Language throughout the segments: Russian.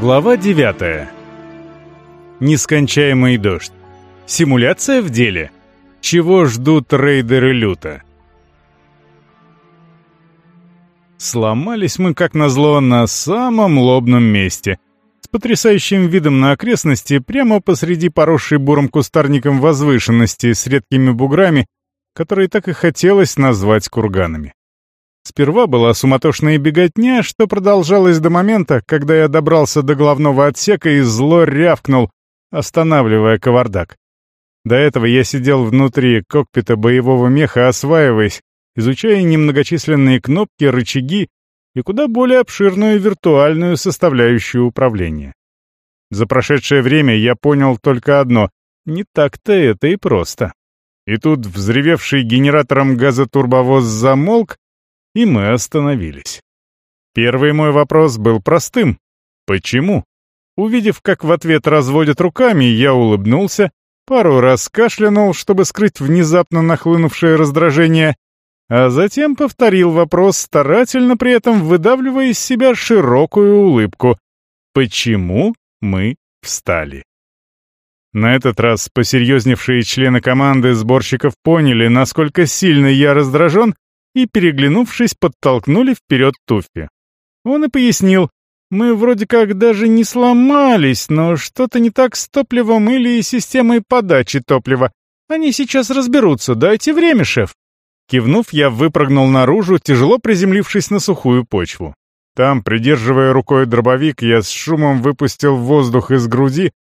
Глава 9. Нескончаемый дождь. Симуляция в деле. Чего ждут рейдеры люта? Сломались мы, как назло, на самом лобном месте. С потрясающим видом на окрестности, прямо посреди поросшей бурым кустарником возвышенности с редкими буграми, которые так и хотелось назвать курганами. Сперва была суматошная беготня, что продолжалось до момента, когда я добрался до главного отсека и зло рявкнул, останавливая кавардак. До этого я сидел внутри кокпита боевого меха, осваиваясь, изучая немногочисленные кнопки, рычаги и куда более обширную виртуальную составляющую управления. За прошедшее время я понял только одно — не так-то это и просто. И тут взревевший генератором газотурбовоз замолк, и мы остановились. Первый мой вопрос был простым. Почему? Увидев, как в ответ разводят руками, я улыбнулся, пару раз кашлянул, чтобы скрыть внезапно нахлынувшее раздражение, а затем повторил вопрос, старательно при этом выдавливая из себя широкую улыбку. Почему мы встали? На этот раз посерьезневшие члены команды сборщиков поняли, насколько сильно я раздражен, и, переглянувшись, подтолкнули вперед Туффи. Он и пояснил, мы вроде как даже не сломались, но что-то не так с топливом или системой подачи топлива. Они сейчас разберутся, дайте время, шеф. Кивнув, я выпрыгнул наружу, тяжело приземлившись на сухую почву. Там, придерживая рукой дробовик, я с шумом выпустил воздух из груди,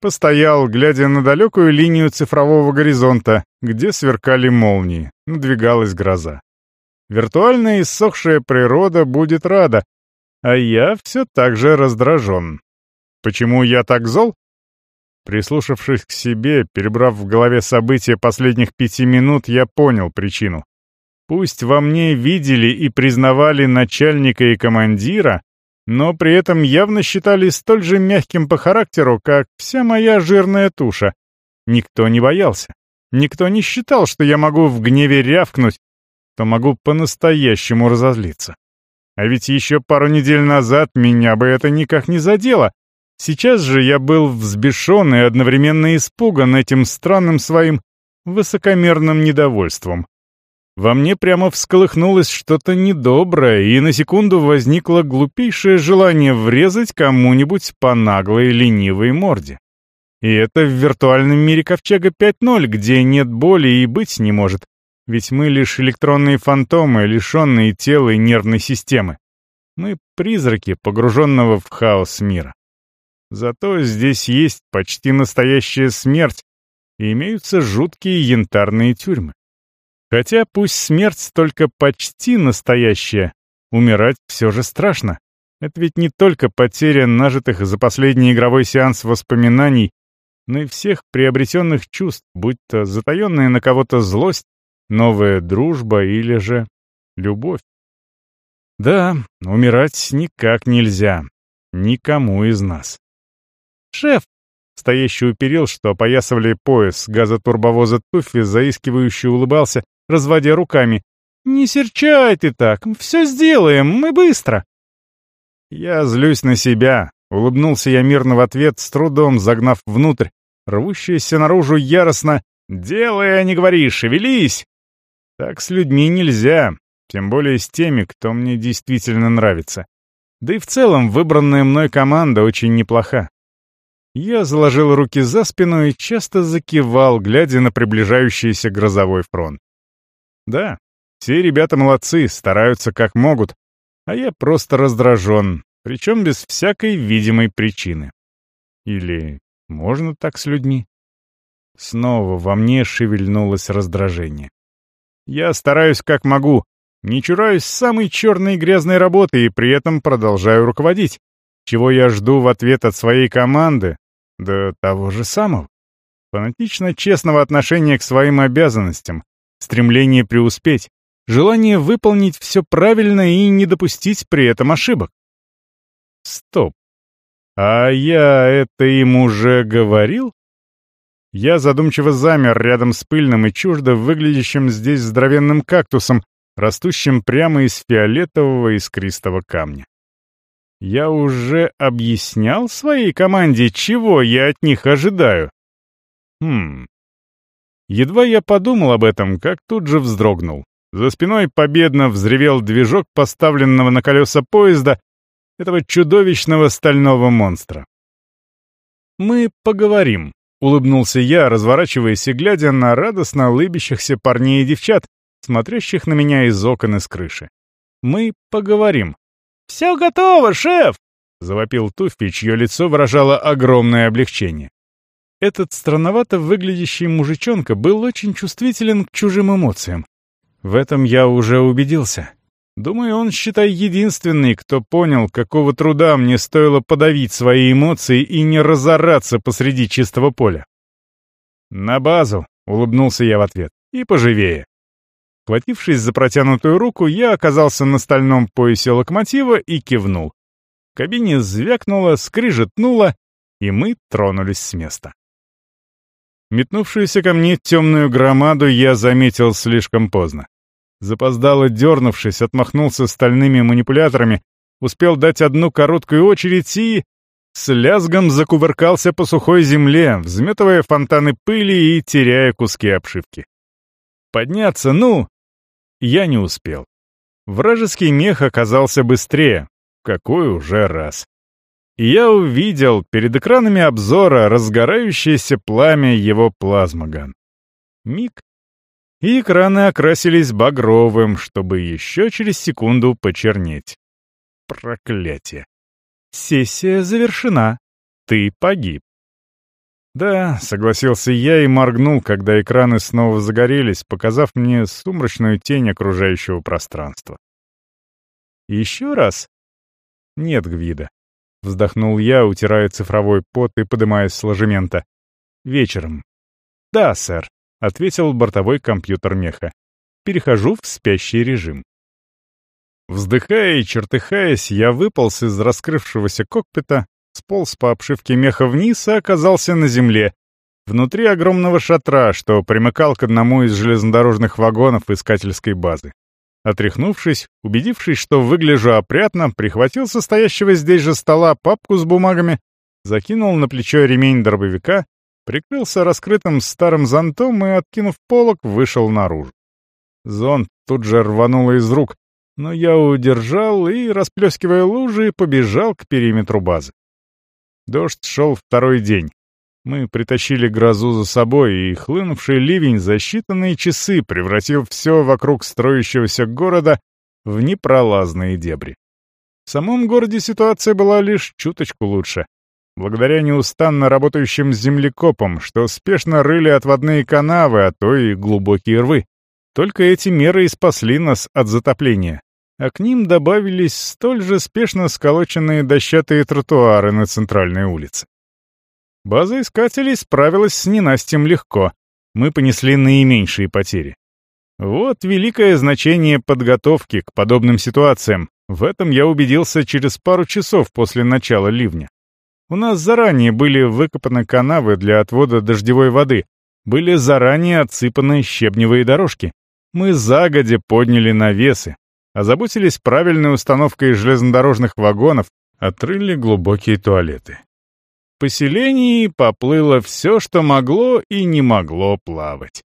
постоял, глядя на далекую линию цифрового горизонта, где сверкали молнии, надвигалась гроза. Виртуальная иссохшая природа будет рада, а я все так же раздражен. Почему я так зол? Прислушавшись к себе, перебрав в голове события последних пяти минут, я понял причину. Пусть во мне видели и признавали начальника и командира, но при этом явно считали столь же мягким по характеру, как вся моя жирная туша. Никто не боялся. Никто не считал, что я могу в гневе рявкнуть то могу по-настоящему разозлиться. А ведь еще пару недель назад меня бы это никак не задело. Сейчас же я был взбешен и одновременно испуган этим странным своим высокомерным недовольством. Во мне прямо всколыхнулось что-то недоброе, и на секунду возникло глупейшее желание врезать кому-нибудь по наглой ленивой морде. И это в виртуальном мире Ковчега 5.0, где нет боли и быть не может. Ведь мы лишь электронные фантомы, лишенные тела и нервной системы. Мы призраки, погруженного в хаос мира. Зато здесь есть почти настоящая смерть, и имеются жуткие янтарные тюрьмы. Хотя пусть смерть только почти настоящая, умирать все же страшно. Это ведь не только потеря нажитых за последний игровой сеанс воспоминаний, но и всех приобретенных чувств, будь то затаенная на кого-то злость новая дружба или же любовь. Да, умирать никак нельзя. Никому из нас. «Шеф!» Стоящий у перил, что опоясывали пояс газотурбовоза Туффи, заискивающе улыбался, разводя руками. «Не серчай ты так, все сделаем, мы быстро!» «Я злюсь на себя», — улыбнулся я мирно в ответ, с трудом загнав внутрь, рвущееся наружу яростно «Делай, а не говори, шевелись!» Так с людьми нельзя, тем более с теми, кто мне действительно нравится. Да и в целом выбранная мной команда очень неплоха. Я заложил руки за спину и часто закивал, глядя на приближающийся грозовой фронт. Да, все ребята молодцы, стараются как могут, а я просто раздражен, причем без всякой видимой причины. Или можно так с людьми? Снова во мне шевельнулось раздражение. Я стараюсь как могу, не чураюсь самой черной и грязной работы и при этом продолжаю руководить. Чего я жду в ответ от своей команды? Да того же самого. Фанатично честного отношения к своим обязанностям, стремление преуспеть, желание выполнить все правильно и не допустить при этом ошибок. Стоп. А я это им уже говорил? Я задумчиво замер рядом с пыльным и чуждо выглядящим здесь здоровенным кактусом, растущим прямо из фиолетового искристого камня. Я уже объяснял своей команде, чего я от них ожидаю. Хм. Едва я подумал об этом, как тут же вздрогнул. За спиной победно взревел движок поставленного на колеса поезда этого чудовищного стального монстра. «Мы поговорим», — улыбнулся я, разворачиваясь и глядя на радостно улыбящихся парней и девчат, смотрящих на меня из окон и с крыши. «Мы поговорим». «Все готово, шеф!» — завопил Туффи, чье лицо выражало огромное облегчение. Этот странновато выглядящий мужичонка был очень чувствителен к чужим эмоциям. В этом я уже убедился. Думаю, он, считай, единственный, кто понял, какого труда мне стоило подавить свои эмоции и не разораться посреди чистого поля. «На базу», — улыбнулся я в ответ, — «и поживее». Хватившись за протянутую руку, я оказался на стальном поясе локомотива и кивнул. В кабине звякнуло, скрижетнуло, и мы тронулись с места. Метнувшуюся ко мне темную громаду я заметил слишком поздно. Запоздало дернувшись, отмахнулся стальными манипуляторами, успел дать одну короткую очередь и... С лязгом закувыркался по сухой земле, взметывая фонтаны пыли и теряя куски обшивки. Подняться, ну... Я не успел. Вражеский мех оказался быстрее. Какой уже раз и я увидел перед экранами обзора разгорающееся пламя его плазмоган. Миг, и экраны окрасились багровым, чтобы еще через секунду почернеть. Проклятие. Сессия завершена. Ты погиб. Да, согласился я и моргнул, когда экраны снова загорелись, показав мне сумрачную тень окружающего пространства. Еще раз? Нет, Гвида. Вздохнул я, утирая цифровой пот и подымаясь с ложемента. «Вечером». «Да, сэр», — ответил бортовой компьютер меха. «Перехожу в спящий режим». Вздыхая и чертыхаясь, я выполз из раскрывшегося кокпита, сполз по обшивке меха вниз и оказался на земле, внутри огромного шатра, что примыкал к одному из железнодорожных вагонов искательской базы. Отряхнувшись, убедившись, что выгляжу опрятно, прихватил состоящего здесь же стола папку с бумагами, закинул на плечо ремень дробовика, прикрылся раскрытым старым зонтом и, откинув полок, вышел наружу. Зонт тут же рвануло из рук, но я удержал и, расплескивая лужи, побежал к периметру базы. Дождь шел второй день. Мы притащили грозу за собой, и хлынувший ливень за считанные часы превратил все вокруг строящегося города в непролазные дебри. В самом городе ситуация была лишь чуточку лучше. Благодаря неустанно работающим землекопам, что спешно рыли отводные канавы, а то и глубокие рвы. Только эти меры и спасли нас от затопления. А к ним добавились столь же спешно сколоченные дощатые тротуары на центральной улице. База искателей справилась с ненастьем легко. Мы понесли наименьшие потери. Вот великое значение подготовки к подобным ситуациям. В этом я убедился через пару часов после начала ливня. У нас заранее были выкопаны канавы для отвода дождевой воды, были заранее отсыпаны щебневые дорожки. Мы загодя подняли навесы, озаботились правильной установкой железнодорожных вагонов, отрыли глубокие туалеты поселении поплыло все, что могло и не могло плавать.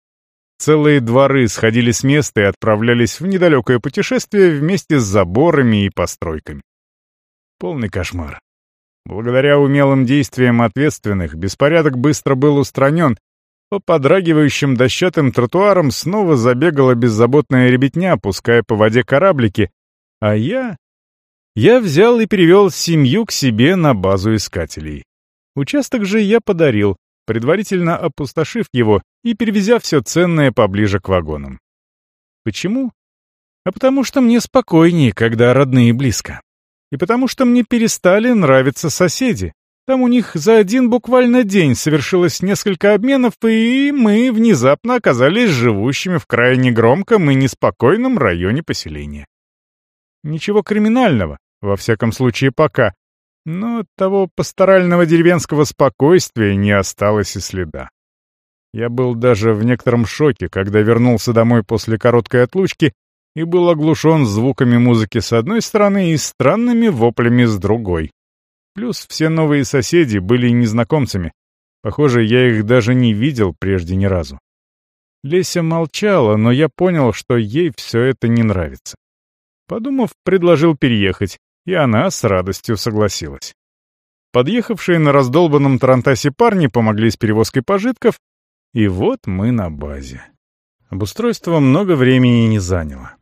Целые дворы сходили с места и отправлялись в недалекое путешествие вместе с заборами и постройками. Полный кошмар. Благодаря умелым действиям ответственных, беспорядок быстро был устранен, по подрагивающим дощатым тротуарам снова забегала беззаботная ребятня, пуская по воде кораблики, а я... Я взял и перевел семью к себе на базу искателей. Участок же я подарил, предварительно опустошив его и перевезя все ценное поближе к вагонам. Почему? А потому что мне спокойнее, когда родные близко. И потому что мне перестали нравиться соседи. Там у них за один буквально день совершилось несколько обменов, и мы внезапно оказались живущими в крайне громком и неспокойном районе поселения. Ничего криминального, во всяком случае пока, но того пасторального деревенского спокойствия не осталось и следа. Я был даже в некотором шоке, когда вернулся домой после короткой отлучки и был оглушен звуками музыки с одной стороны и странными воплями с другой. Плюс все новые соседи были незнакомцами. Похоже, я их даже не видел прежде ни разу. Леся молчала, но я понял, что ей все это не нравится. Подумав, предложил переехать, и она с радостью согласилась. Подъехавшие на раздолбанном тарантасе парни помогли с перевозкой пожитков, и вот мы на базе. Обустройство много времени не заняло.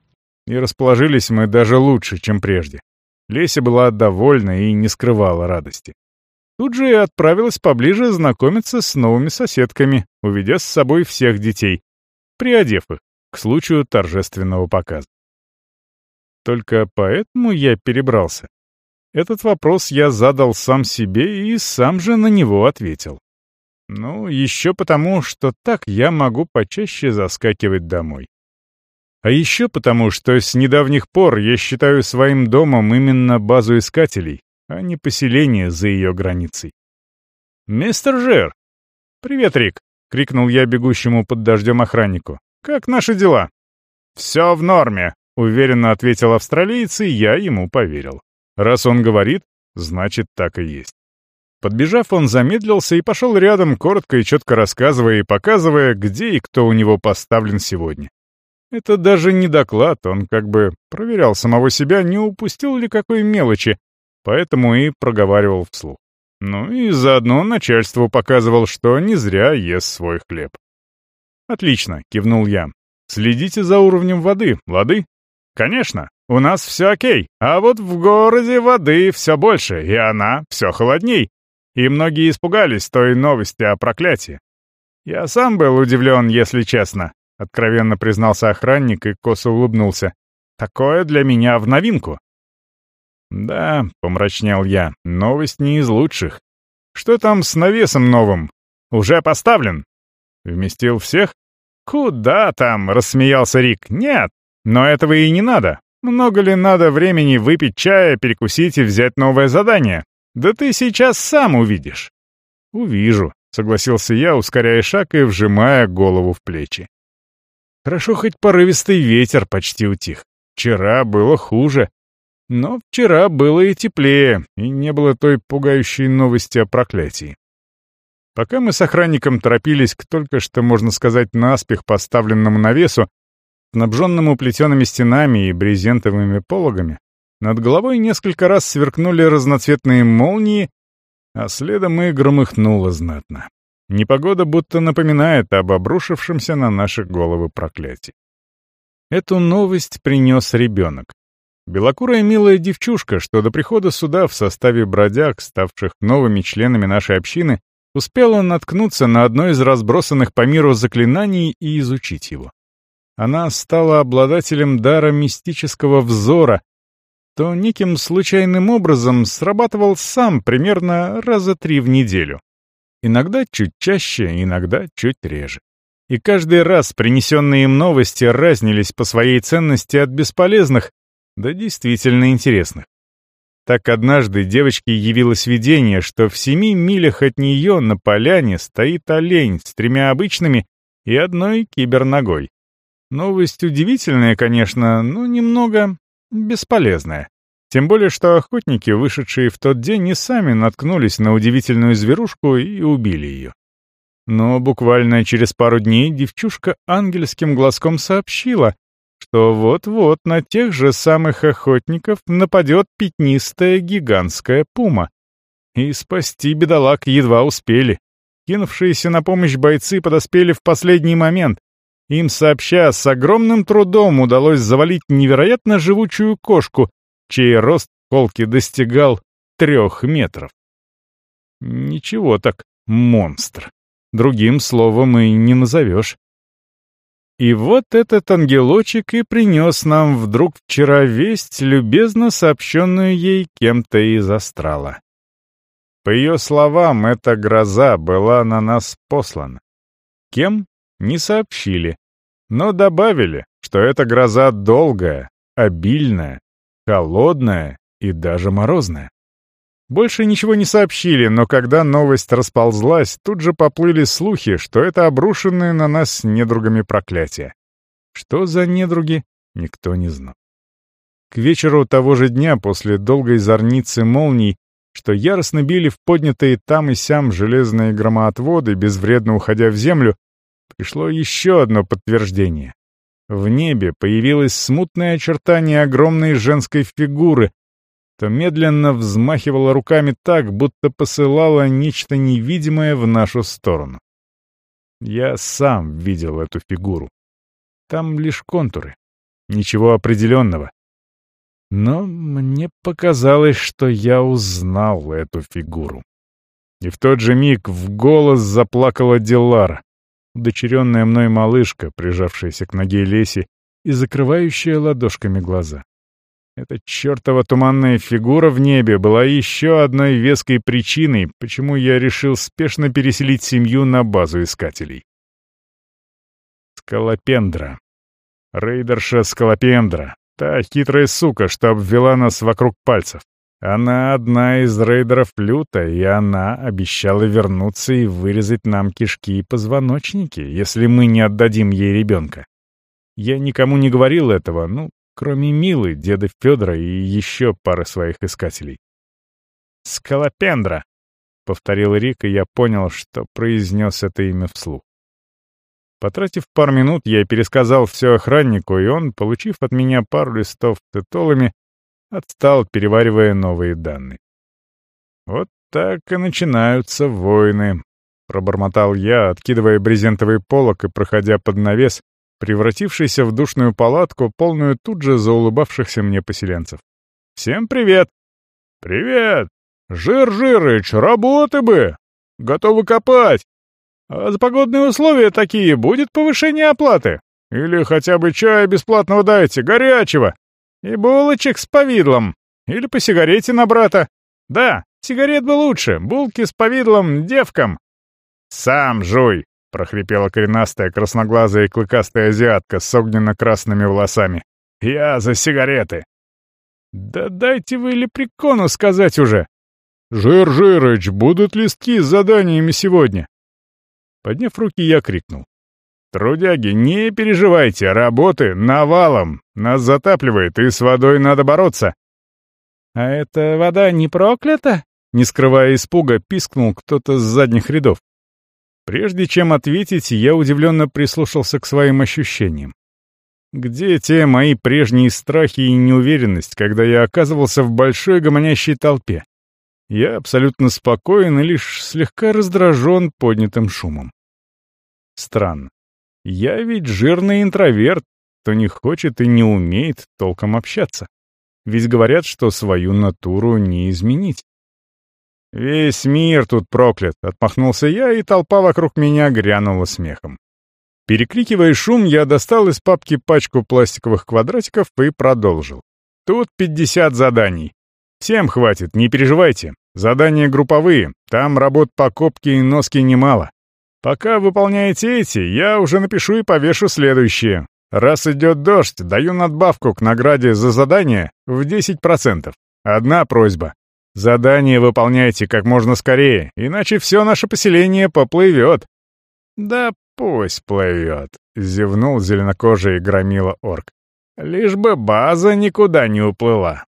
И расположились мы даже лучше, чем прежде. Леся была довольна и не скрывала радости. Тут же и отправилась поближе знакомиться с новыми соседками, уведя с собой всех детей, приодев их к случаю торжественного показа. Только поэтому я перебрался. Этот вопрос я задал сам себе и сам же на него ответил. Ну, еще потому, что так я могу почаще заскакивать домой. А еще потому, что с недавних пор я считаю своим домом именно базу искателей, а не поселение за ее границей. «Мистер Жер!» «Привет, Рик!» — крикнул я бегущему под дождем охраннику. «Как наши дела?» «Все в норме», — уверенно ответил австралиец, и я ему поверил. Раз он говорит, значит, так и есть. Подбежав, он замедлился и пошел рядом, коротко и четко рассказывая и показывая, где и кто у него поставлен сегодня. Это даже не доклад, он как бы проверял самого себя, не упустил ли какой мелочи, поэтому и проговаривал вслух. Ну и заодно начальству показывал, что не зря ест свой хлеб. «Отлично», — кивнул я. «Следите за уровнем воды, лады?» «Конечно, у нас все окей, а вот в городе воды все больше, и она все холодней. И многие испугались той новости о проклятии. Я сам был удивлен, если честно. Откровенно признался охранник и косо улыбнулся. «Такое для меня в новинку». «Да», — помрачнел я, — «новость не из лучших. Что там с навесом новым? Уже поставлен?» «Вместил всех?» «Куда там?» — рассмеялся Рик. «Нет, но этого и не надо. Много ли надо времени выпить чая, перекусить и взять новое задание? Да ты сейчас сам увидишь». «Увижу», — согласился я, ускоряя шаг и вжимая голову в плечи. Хорошо, хоть порывистый ветер почти утих. Вчера было хуже. Но вчера было и теплее, и не было той пугающей новости о проклятии. Пока мы с охранником торопились к только что, можно сказать, наспех поставленному навесу, снабженному плетеными стенами и брезентовыми пологами, над головой несколько раз сверкнули разноцветные молнии, а следом и громыхнуло знатно. Непогода будто напоминает об обрушившемся на наши головы проклятии. Эту новость принес ребенок. Белокурая милая девчушка, что до прихода сюда в составе бродяг, ставших новыми членами нашей общины, успела наткнуться на одно из разбросанных по миру заклинаний и изучить его. Она стала обладателем дара мистического взора, то неким случайным образом срабатывал сам примерно раза три в неделю. Иногда чуть чаще, иногда чуть реже. И каждый раз принесенные им новости разнились по своей ценности от бесполезных до действительно интересных. Так однажды девочке явилось видение, что в семи милях от нее на поляне стоит олень с тремя обычными и одной киберногой. Новость удивительная, конечно, но немного бесполезная. Тем более, что охотники, вышедшие в тот день, не сами наткнулись на удивительную зверушку и убили ее. Но буквально через пару дней девчушка ангельским глазком сообщила, что вот-вот на тех же самых охотников нападет пятнистая гигантская пума. И спасти бедолаг едва успели. Кинувшиеся на помощь бойцы подоспели в последний момент. Им сообща, с огромным трудом удалось завалить невероятно живучую кошку, чей рост холки достигал трех метров. Ничего так, монстр. Другим словом и не назовешь. И вот этот ангелочек и принес нам вдруг вчера весть, любезно сообщенную ей кем-то из астрала. По ее словам, эта гроза была на нас послана. Кем? Не сообщили, но добавили, что эта гроза долгая, обильная, холодная и даже морозная. Больше ничего не сообщили, но когда новость расползлась, тут же поплыли слухи, что это обрушенные на нас недругами проклятия. Что за недруги, никто не знал. К вечеру того же дня, после долгой зорницы молний, что яростно били в поднятые там и сям железные громоотводы, безвредно уходя в землю, пришло еще одно подтверждение. В небе появилось смутное очертание огромной женской фигуры, то медленно взмахивала руками так, будто посылала нечто невидимое в нашу сторону. Я сам видел эту фигуру. Там лишь контуры. Ничего определенного. Но мне показалось, что я узнал эту фигуру. И в тот же миг в голос заплакала Дилара, удочеренная мной малышка, прижавшаяся к ноге Леси и закрывающая ладошками глаза. Эта чертова туманная фигура в небе была еще одной веской причиной, почему я решил спешно переселить семью на базу искателей. Скалопендра. Рейдерша Скалопендра. Та хитрая сука, что обвела нас вокруг пальцев. Она одна из рейдеров Люта, и она обещала вернуться и вырезать нам кишки и позвоночники, если мы не отдадим ей ребенка. Я никому не говорил этого, ну, кроме Милы, деда Федора и еще пары своих искателей. «Скалопендра», — повторил Рик, и я понял, что произнес это имя вслух. Потратив пару минут, я пересказал все охраннику, и он, получив от меня пару листов с титолами, отстал, переваривая новые данные. «Вот так и начинаются войны», — пробормотал я, откидывая брезентовый полок и проходя под навес, превратившийся в душную палатку, полную тут же заулыбавшихся мне поселенцев. «Всем привет!» «Привет! Жир-Жирыч, работы бы! Готовы копать! А за погодные условия такие будет повышение оплаты. Или хотя бы чая бесплатного дайте, горячего. И булочек с повидлом. Или по сигарете на брата. Да, сигарет бы лучше, булки с повидлом девкам. Сам жуй, прохрипела коренастая красноглазая и клыкастая азиатка с огненно-красными волосами. Я за сигареты. Да дайте вы лепрекону сказать уже. Жир Жирыч, будут листки с заданиями сегодня. Подняв руки, я крикнул. «Трудяги, не переживайте, работы навалом. Нас затапливает, и с водой надо бороться». «А эта вода не проклята?» Не скрывая испуга, пискнул кто-то с задних рядов. Прежде чем ответить, я удивленно прислушался к своим ощущениям. Где те мои прежние страхи и неуверенность, когда я оказывался в большой гомонящей толпе? Я абсолютно спокоен и лишь слегка раздражен поднятым шумом. Странно. Я ведь жирный интроверт, кто не хочет и не умеет толком общаться. Ведь говорят, что свою натуру не изменить. «Весь мир тут проклят!» — отмахнулся я, и толпа вокруг меня грянула смехом. Перекрикивая шум, я достал из папки пачку пластиковых квадратиков и продолжил. «Тут 50 заданий. Всем хватит, не переживайте. Задания групповые, там работ по копке и носке немало. Пока выполняете эти, я уже напишу и повешу следующие. Раз идет дождь, даю надбавку к награде за задание в 10%. Одна просьба. Задание выполняйте как можно скорее, иначе все наше поселение поплывет. Да пусть плывет, зевнул зеленокожий громила орк. Лишь бы база никуда не уплыла.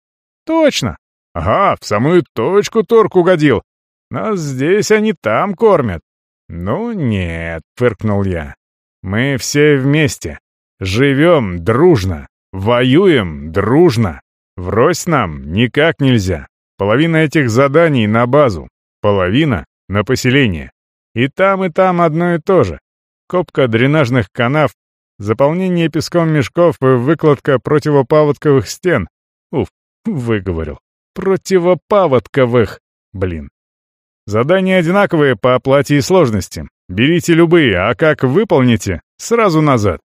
Точно. Ага, в самую точку торг угодил. Нас здесь, они там кормят. «Ну нет», — фыркнул я. «Мы все вместе. Живем дружно. Воюем дружно. Врозь нам никак нельзя. Половина этих заданий на базу, половина — на поселение. И там, и там одно и то же. Копка дренажных канав, заполнение песком мешков и выкладка противопаводковых стен. Уф, выговорил. Противопаводковых. Блин, Задания одинаковые по оплате и сложности. Берите любые, а как выполните, сразу назад.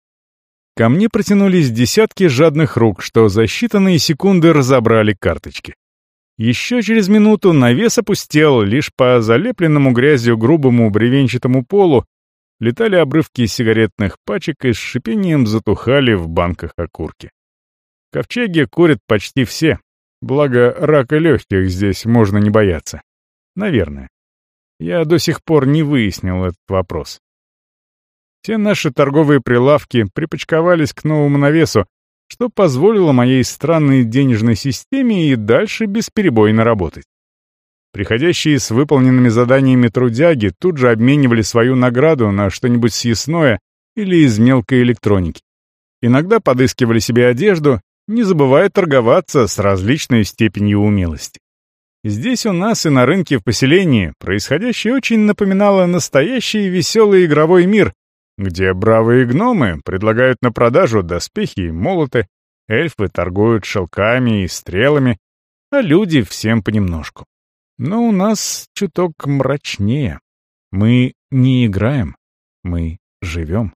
Ко мне протянулись десятки жадных рук, что за считанные секунды разобрали карточки. Еще через минуту навес опустел, лишь по залепленному грязью грубому бревенчатому полу летали обрывки сигаретных пачек и с шипением затухали в банках окурки. В ковчеге курят почти все, благо рака легких здесь можно не бояться. Наверное. Я до сих пор не выяснил этот вопрос. Все наши торговые прилавки припочковались к новому навесу, что позволило моей странной денежной системе и дальше бесперебойно работать. Приходящие с выполненными заданиями трудяги тут же обменивали свою награду на что-нибудь съестное или из мелкой электроники. Иногда подыскивали себе одежду, не забывая торговаться с различной степенью умелости. Здесь у нас и на рынке в поселении происходящее очень напоминало настоящий веселый игровой мир, где бравые гномы предлагают на продажу доспехи и молоты, эльфы торгуют шелками и стрелами, а люди всем понемножку. Но у нас чуток мрачнее. Мы не играем, мы живем.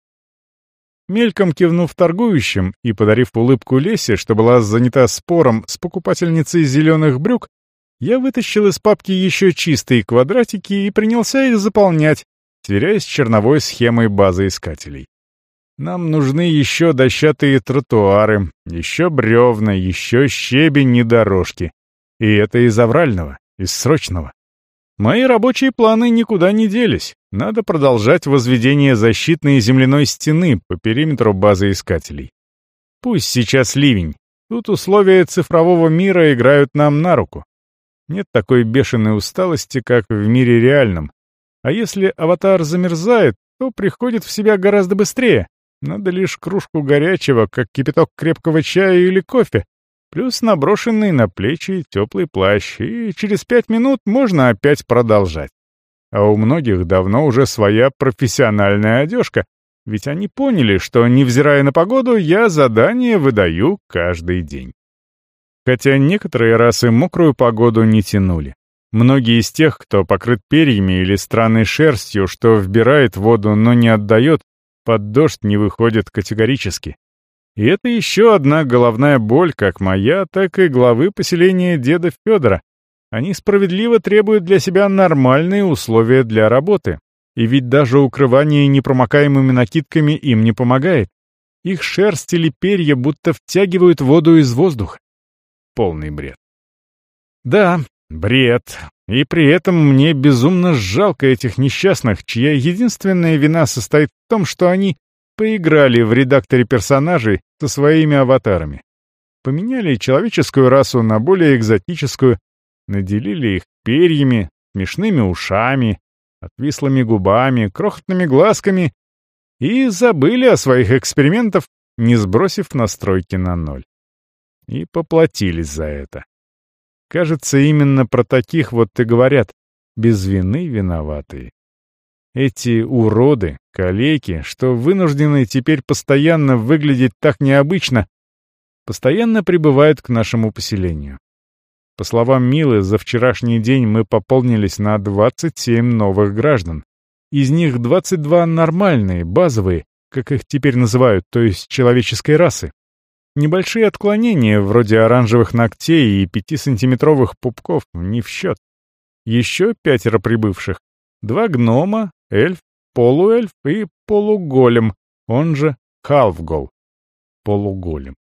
Мельком кивнув торгующим и подарив улыбку Лесе, что была занята спором с покупательницей зеленых брюк, я вытащил из папки еще чистые квадратики и принялся их заполнять, сверяясь с черновой схемой базы искателей. Нам нужны еще дощатые тротуары, еще бревна, еще щебень и дорожки. И это из аврального, из срочного. Мои рабочие планы никуда не делись. Надо продолжать возведение защитной земляной стены по периметру базы искателей. Пусть сейчас ливень. Тут условия цифрового мира играют нам на руку. Нет такой бешеной усталости, как в мире реальном, а если аватар замерзает, то приходит в себя гораздо быстрее. Надо лишь кружку горячего, как кипяток крепкого чая или кофе, плюс наброшенный на плечи теплый плащ, и через пять минут можно опять продолжать. А у многих давно уже своя профессиональная одежка, ведь они поняли, что, невзирая на погоду, я задание выдаю каждый день. Хотя некоторые расы мокрую погоду не тянули. Многие из тех, кто покрыт перьями или странной шерстью, что вбирает воду, но не отдает, под дождь не выходят категорически. И это еще одна головная боль, как моя, так и главы поселения деда Федора. Они справедливо требуют для себя нормальные условия для работы. И ведь даже укрывание непромокаемыми накидками им не помогает. Их шерсть или перья будто втягивают воду из воздуха. Полный бред. Да, Бред. И при этом мне безумно жалко этих несчастных, чья единственная вина состоит в том, что они поиграли в редакторе персонажей со своими аватарами. Поменяли человеческую расу на более экзотическую, наделили их перьями, смешными ушами, отвислыми губами, крохотными глазками и забыли о своих экспериментах, не сбросив настройки на ноль. И поплатились за это. Кажется, именно про таких вот и говорят. Без вины виноватые. Эти уроды, калеки, что вынуждены теперь постоянно выглядеть так необычно, постоянно прибывают к нашему поселению. По словам Милы, за вчерашний день мы пополнились на 27 новых граждан. Из них 22 нормальные, базовые, как их теперь называют, то есть человеческой расы. Небольшие отклонения, вроде оранжевых ногтей и пятисантиметровых пупков, не в счет. Еще пятеро прибывших. Два гнома, эльф, полуэльф и полуголем, он же халфгол. Полуголем.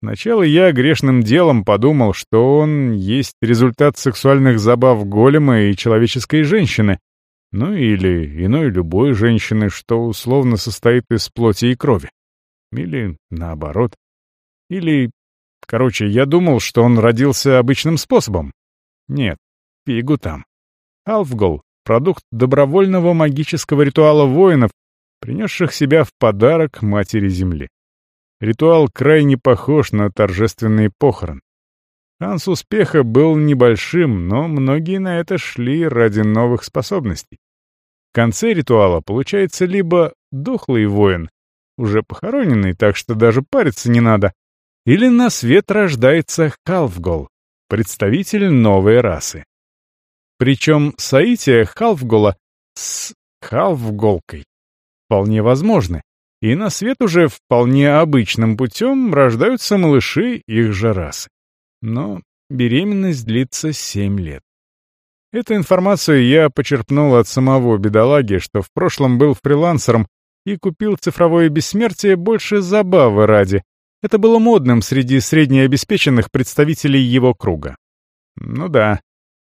Сначала я грешным делом подумал, что он есть результат сексуальных забав голема и человеческой женщины, ну или иной любой женщины, что условно состоит из плоти и крови. Или наоборот. Или... Короче, я думал, что он родился обычным способом. Нет, фигу там. Алфгол — продукт добровольного магического ритуала воинов, принесших себя в подарок Матери Земли. Ритуал крайне похож на торжественный похорон. Шанс успеха был небольшим, но многие на это шли ради новых способностей. В конце ритуала получается либо дохлый воин, уже похороненный, так что даже париться не надо, или на свет рождается Халфгол, представитель новой расы. Причем соитие Халфгола с Халфголкой вполне возможны, и на свет уже вполне обычным путем рождаются малыши их же расы. Но беременность длится 7 лет. Эту информацию я почерпнул от самого бедолаги, что в прошлом был фрилансером и купил цифровое бессмертие больше забавы ради, это было модным среди среднеобеспеченных представителей его круга. Ну да,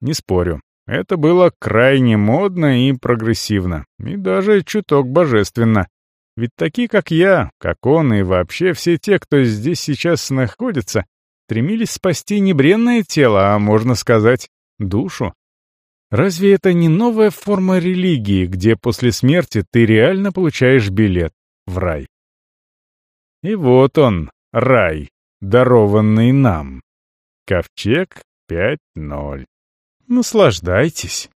не спорю. Это было крайне модно и прогрессивно, и даже чуток божественно. Ведь такие, как я, как он и вообще все те, кто здесь сейчас находится, стремились спасти не бренное тело, а, можно сказать, душу. Разве это не новая форма религии, где после смерти ты реально получаешь билет в рай? И вот он, рай, дарованный нам. Ковчег 5.0. Наслаждайтесь.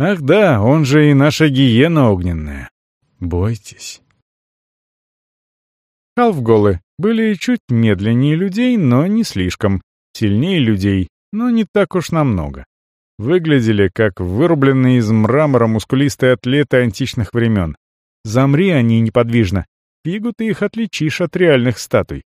Ах да, он же и наша гиена огненная. Бойтесь. Халфголы были чуть медленнее людей, но не слишком. Сильнее людей, но не так уж намного. Выглядели как вырубленные из мрамора мускулистые атлеты античных времен. Замри они неподвижно, фигу ты их отличишь от реальных статуй.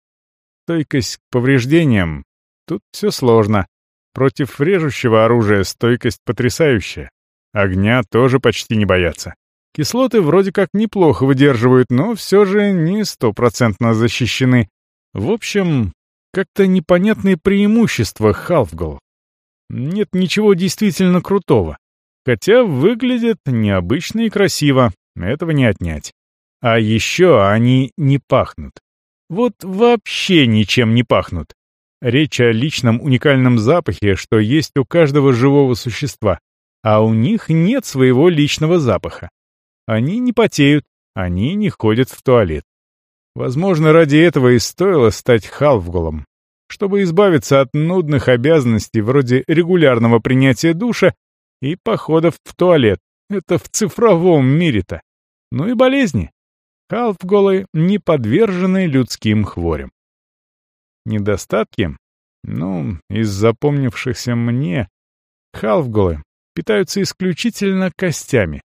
Стойкость к повреждениям. Тут все сложно. Против режущего оружия стойкость потрясающая. Огня тоже почти не боятся. Кислоты вроде как неплохо выдерживают, но все же не стопроцентно защищены. В общем, как-то непонятные преимущества Халфгол. Нет ничего действительно крутого. Хотя выглядят необычно и красиво, этого не отнять. А еще они не пахнут. Вот вообще ничем не пахнут. Речь о личном уникальном запахе, что есть у каждого живого существа, а у них нет своего личного запаха. Они не потеют, они не ходят в туалет. Возможно, ради этого и стоило стать халфголом, чтобы избавиться от нудных обязанностей вроде регулярного принятия душа и походов в туалет. Это в цифровом мире-то. Ну и болезни. Халфголы не подвержены людским хворям. Недостатки? Ну, из запомнившихся мне, халфголы питаются исключительно костями.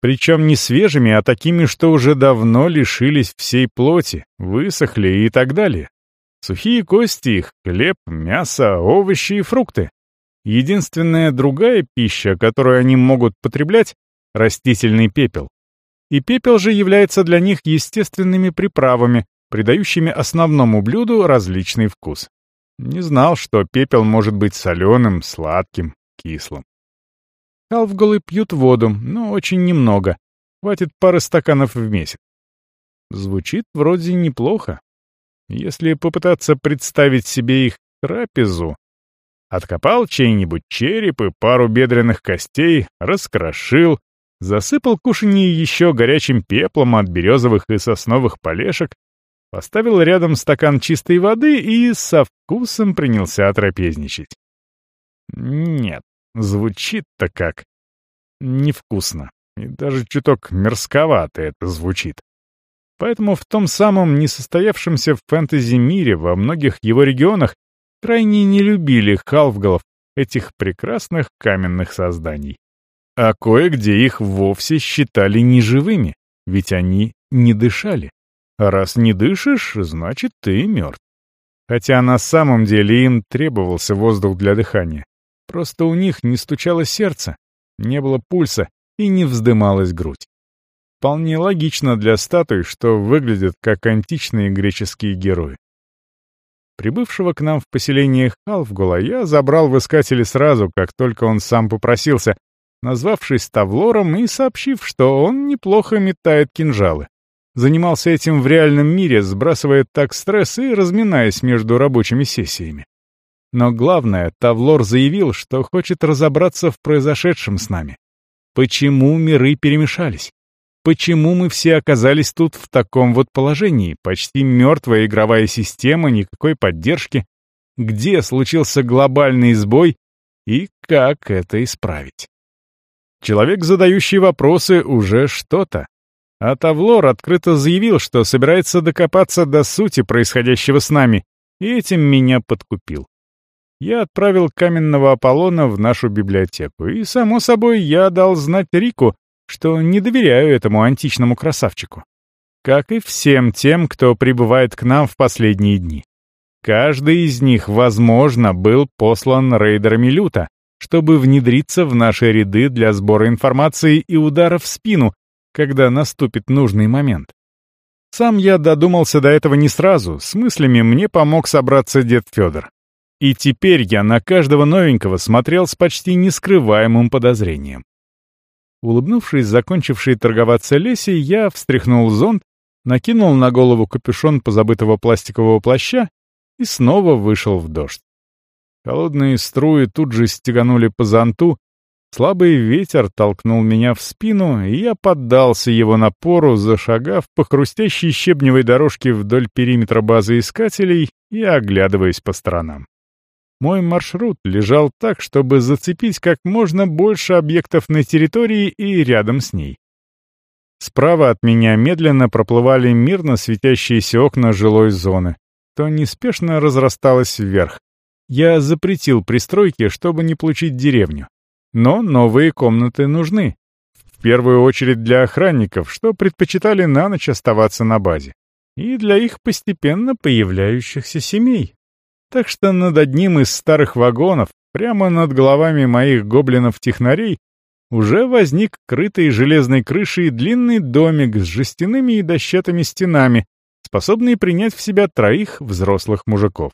Причем не свежими, а такими, что уже давно лишились всей плоти, высохли и так далее. Сухие кости их, хлеб, мясо, овощи и фрукты. Единственная другая пища, которую они могут потреблять — растительный пепел. И пепел же является для них естественными приправами, придающими основному блюду различный вкус. Не знал, что пепел может быть соленым, сладким, кислым. Халфголы пьют воду, но очень немного. Хватит пары стаканов в месяц. Звучит вроде неплохо. Если попытаться представить себе их трапезу, откопал чей-нибудь череп и пару бедренных костей, раскрошил, засыпал кушанье еще горячим пеплом от березовых и сосновых полешек, поставил рядом стакан чистой воды и со вкусом принялся трапезничать. Нет, звучит-то как. Невкусно. И даже чуток мерзковато это звучит. Поэтому в том самом несостоявшемся фэнтези-мире во многих его регионах крайне не любили халфголов, этих прекрасных каменных созданий. А кое-где их вовсе считали неживыми, ведь они не дышали. А раз не дышишь, значит, ты мертв. Хотя на самом деле им требовался воздух для дыхания. Просто у них не стучало сердце, не было пульса и не вздымалась грудь. Вполне логично для статуй, что выглядят как античные греческие герои. Прибывшего к нам в поселение Халфгула я забрал в искатели сразу, как только он сам попросился, назвавшись Тавлором и сообщив, что он неплохо метает кинжалы. Занимался этим в реальном мире, сбрасывая так стресс и разминаясь между рабочими сессиями. Но главное, Тавлор заявил, что хочет разобраться в произошедшем с нами. Почему миры перемешались? Почему мы все оказались тут в таком вот положении? Почти мертвая игровая система, никакой поддержки. Где случился глобальный сбой и как это исправить? Человек, задающий вопросы, уже что-то. А Тавлор открыто заявил, что собирается докопаться до сути происходящего с нами, и этим меня подкупил. Я отправил каменного Аполлона в нашу библиотеку, и, само собой, я дал знать Рику, что не доверяю этому античному красавчику. Как и всем тем, кто прибывает к нам в последние дни. Каждый из них, возможно, был послан рейдерами люта, чтобы внедриться в наши ряды для сбора информации и удара в спину, когда наступит нужный момент. Сам я додумался до этого не сразу, с мыслями мне помог собраться дед Федор. И теперь я на каждого новенького смотрел с почти нескрываемым подозрением. Улыбнувшись закончившей торговаться Лесе, я встряхнул зонт накинул на голову капюшон позабытого пластикового плаща и снова вышел в дождь. Холодные струи тут же стеганули по зонту, слабый ветер толкнул меня в спину, и я поддался его напору, зашагав по хрустящей щебневой дорожке вдоль периметра базы искателей и оглядываясь по сторонам. Мой маршрут лежал так, чтобы зацепить как можно больше объектов на территории и рядом с ней. Справа от меня медленно проплывали мирно светящиеся окна жилой зоны, то неспешно разрасталось вверх. Я запретил пристройки, чтобы не получить деревню. Но новые комнаты нужны. В первую очередь для охранников, что предпочитали на ночь оставаться на базе. И для их постепенно появляющихся семей. Так что над одним из старых вагонов, прямо над головами моих гоблинов-технарей, уже возник крытый железной крышей длинный домик с жестяными и дощатыми стенами, способный принять в себя троих взрослых мужиков.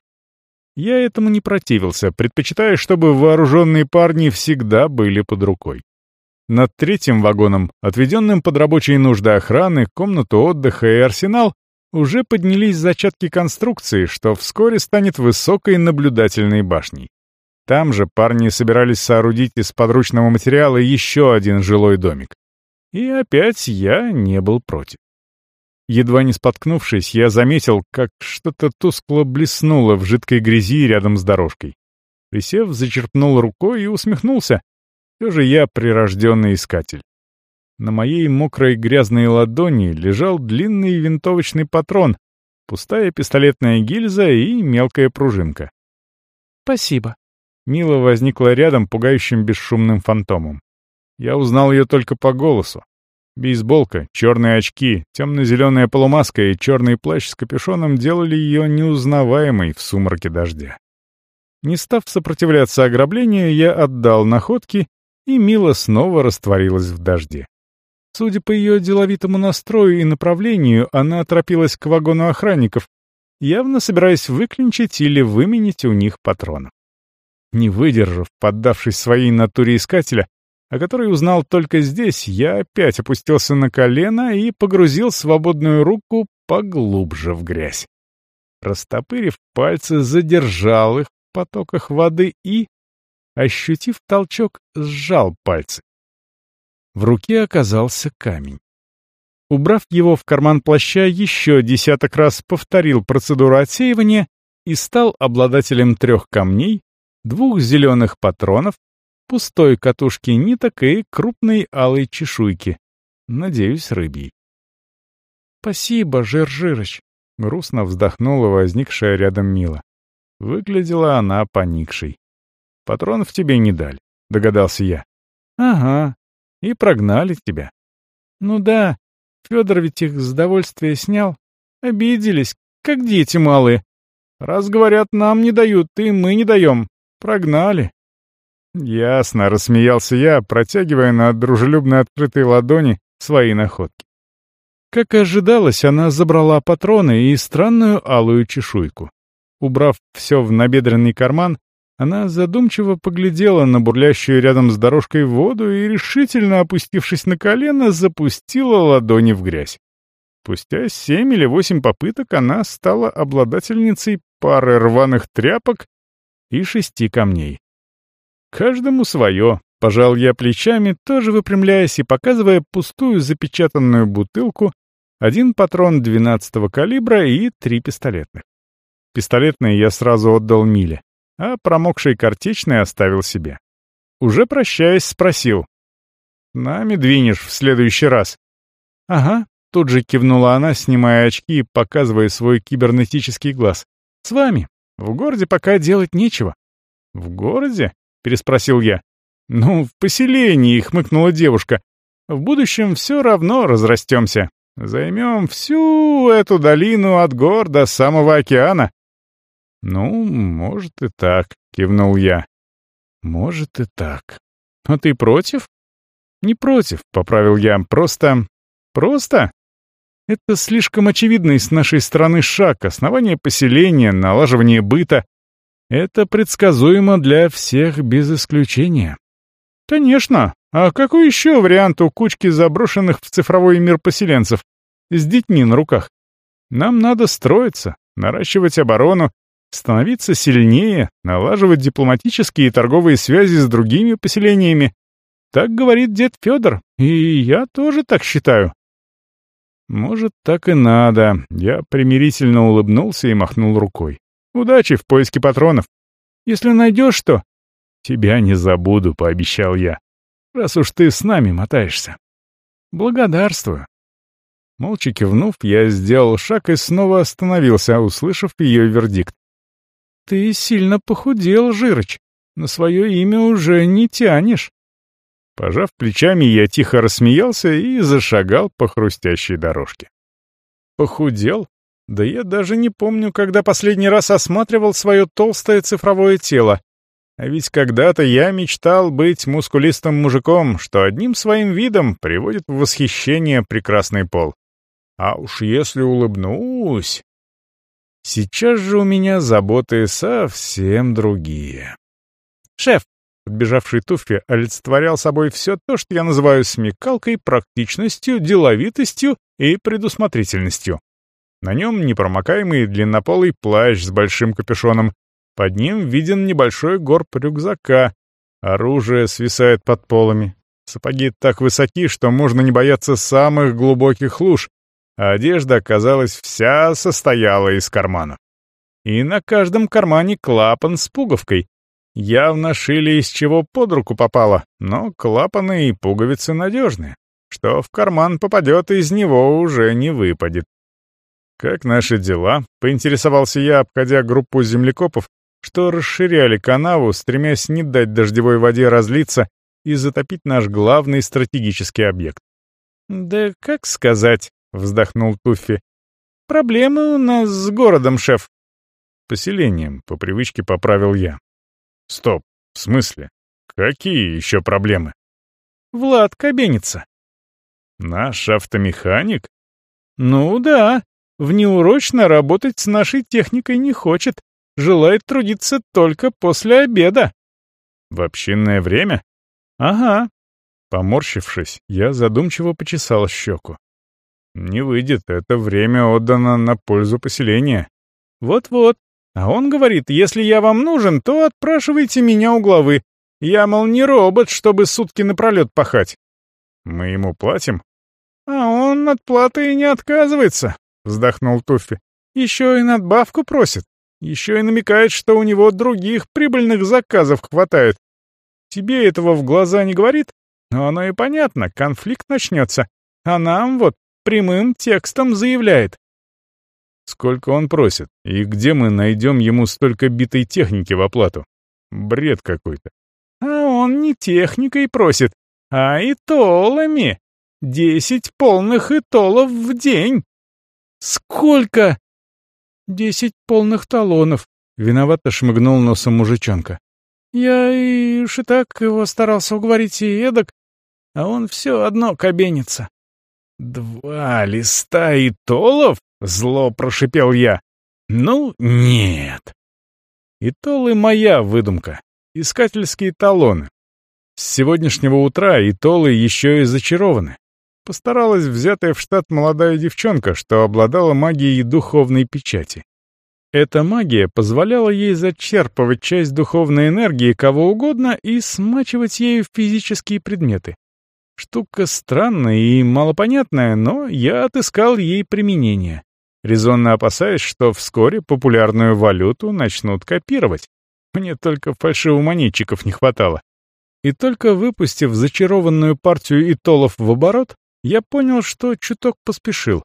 Я этому не противился, предпочитая, чтобы вооруженные парни всегда были под рукой. Над третьим вагоном, отведенным под рабочие нужды охраны, комнату отдыха и арсенал, уже поднялись зачатки конструкции, что вскоре станет высокой наблюдательной башней. Там же парни собирались соорудить из подручного материала еще один жилой домик. И опять я не был против. Едва не споткнувшись, я заметил, как что-то тускло блеснуло в жидкой грязи рядом с дорожкой. Присев, зачерпнул рукой и усмехнулся. Все же я прирожденный искатель. На моей мокрой грязной ладони лежал длинный винтовочный патрон, пустая пистолетная гильза и мелкая пружинка. «Спасибо». Мила возникла рядом пугающим бесшумным фантомом. Я узнал ее только по голосу. Бейсболка, черные очки, темно-зеленая полумаска и черный плащ с капюшоном делали ее неузнаваемой в сумраке дождя. Не став сопротивляться ограблению, я отдал находки, и Мила снова растворилась в дожде. Судя по ее деловитому настрою и направлению, она торопилась к вагону охранников, явно собираясь выклинчить или выменить у них патронов. Не выдержав, поддавшись своей натуре искателя, о которой узнал только здесь, я опять опустился на колено и погрузил свободную руку поглубже в грязь. Растопырив пальцы, задержал их в потоках воды и, ощутив толчок, сжал пальцы. В руке оказался камень. Убрав его в карман плаща, еще десяток раз повторил процедуру отсеивания и стал обладателем трех камней, двух зеленых патронов, пустой катушки ниток и крупной алой чешуйки. Надеюсь, рыбьей. «Спасибо, Жир-Жирыч», — грустно вздохнула возникшая рядом Мила. Выглядела она поникшей. «Патрон в тебе не дали», — догадался я. «Ага, и прогнали тебя». «Ну да, Федор ведь их с довольствия снял. Обиделись, как дети малые. Раз говорят, нам не дают, и мы не даем. Прогнали. «Ясно», — рассмеялся я, протягивая на дружелюбно открытой ладони свои находки. Как и ожидалось, она забрала патроны и странную алую чешуйку. Убрав все в набедренный карман, она задумчиво поглядела на бурлящую рядом с дорожкой воду и, решительно опустившись на колено, запустила ладони в грязь. Спустя семь или восемь попыток она стала обладательницей пары рваных тряпок и шести камней. Каждому свое. Пожал я плечами, тоже выпрямляясь и показывая пустую запечатанную бутылку, один патрон 12-го калибра и три пистолетных. Пистолетные я сразу отдал Миле, а промокший картечный оставил себе. Уже прощаясь, спросил. «Нами двинешь в следующий раз?» «Ага», — тут же кивнула она, снимая очки и показывая свой кибернетический глаз. «С вами. В городе пока делать нечего». «В городе?» Переспросил я. «Ну, в поселении», — хмыкнула девушка. «В будущем все равно разрастемся. Займем всю эту долину от гор до самого океана». «Ну, может и так», — кивнул я. «Может и так. А ты против?» «Не против», — поправил я. «Просто... просто...» Это слишком очевидный с нашей стороны шаг, основание поселения, налаживание быта. Это предсказуемо для всех без исключения. Конечно. А какой еще вариант у кучки заброшенных в цифровой мир поселенцев? С детьми на руках. Нам надо строиться, наращивать оборону, становиться сильнее, налаживать дипломатические и торговые связи с другими поселениями. Так говорит дед Федор, и я тоже так считаю. Может, так и надо. Я примирительно улыбнулся и махнул рукой. Удачи в поиске патронов. Если найдешь что... Тебя не забуду, пообещал я. Раз уж ты с нами мотаешься. Благодарствую. Молча кивнув, я сделал шаг и снова остановился, услышав ее вердикт. «Ты сильно похудел, Жирыч. На свое имя уже не тянешь». Пожав плечами, я тихо рассмеялся и зашагал по хрустящей дорожке. Похудел? Да я даже не помню, когда последний раз осматривал свое толстое цифровое тело. А ведь когда-то я мечтал быть мускулистым мужиком, что одним своим видом приводит в восхищение прекрасный пол. А уж если улыбнусь... Сейчас же у меня заботы совсем другие. «Шеф!» — подбежавший Туффи олицетворял собой все то, что я называю смекалкой, практичностью, деловитостью и предусмотрительностью. На нем непромокаемый длиннополый плащ с большим капюшоном. Под ним виден небольшой горб рюкзака. Оружие свисает под полами. Сапоги так высоки, что можно не бояться самых глубоких луж, а одежда, казалось, вся состояла из карманов. И на каждом кармане клапан с пуговкой. Явно шили из чего под руку попало, но клапаны и пуговицы надежные. Что в карман попадет, из него уже не выпадет. «Как наши дела?» — поинтересовался я, обходя группу землекопов, что расширяли канаву, стремясь не дать дождевой воде разлиться и затопить наш главный стратегический объект. «Да как сказать?» вздохнул Туффи. «Проблемы у нас с городом, шеф». «Поселением», — по привычке поправил я. «Стоп, в смысле? Какие еще проблемы?» «Влад Кабеница». «Наш автомеханик?» «Ну да, внеурочно работать с нашей техникой не хочет, желает трудиться только после обеда». «В общинное время?» «Ага». Поморщившись, я задумчиво почесал щеку. Не выйдет, это время отдано на пользу поселения. Вот-вот. А он говорит, если я вам нужен, то отпрашивайте меня у главы. Я, мол, не робот, чтобы сутки напролет пахать. Мы ему платим? А он от платы и не отказывается, вздохнул Туффи. Еще и надбавку просит. Еще и намекает, что у него других прибыльных заказов хватает. Тебе этого в глаза не говорит? Но оно и понятно, конфликт начнется. А нам вот прямым текстом заявляет. Сколько он просит, и где мы найдем ему столько битой техники в оплату? Бред какой-то. А он не техникой просит, а итолами. Десять полных итолов в день. Сколько? Десять полных талонов. Виновато шмыгнул носом мужичонка. Я и уж и так его старался уговорить и эдак, а он все одно кабенится. «Два листа и толов?» — зло прошипел я. «Ну, нет». Итолы — моя выдумка. Искательские талоны. С сегодняшнего утра итолы еще и зачарованы. Постаралась взятая в штат молодая девчонка, что обладала магией духовной печати. Эта магия позволяла ей зачерпывать часть духовной энергии кого угодно и смачивать ею физические предметы. Штука странная и малопонятная, но я отыскал ей применение. Резонно опасаясь, что вскоре популярную валюту начнут копировать. Мне только фальшивомонетчиков не хватало. И только выпустив зачарованную партию итолов в оборот, я понял, что чуток поспешил.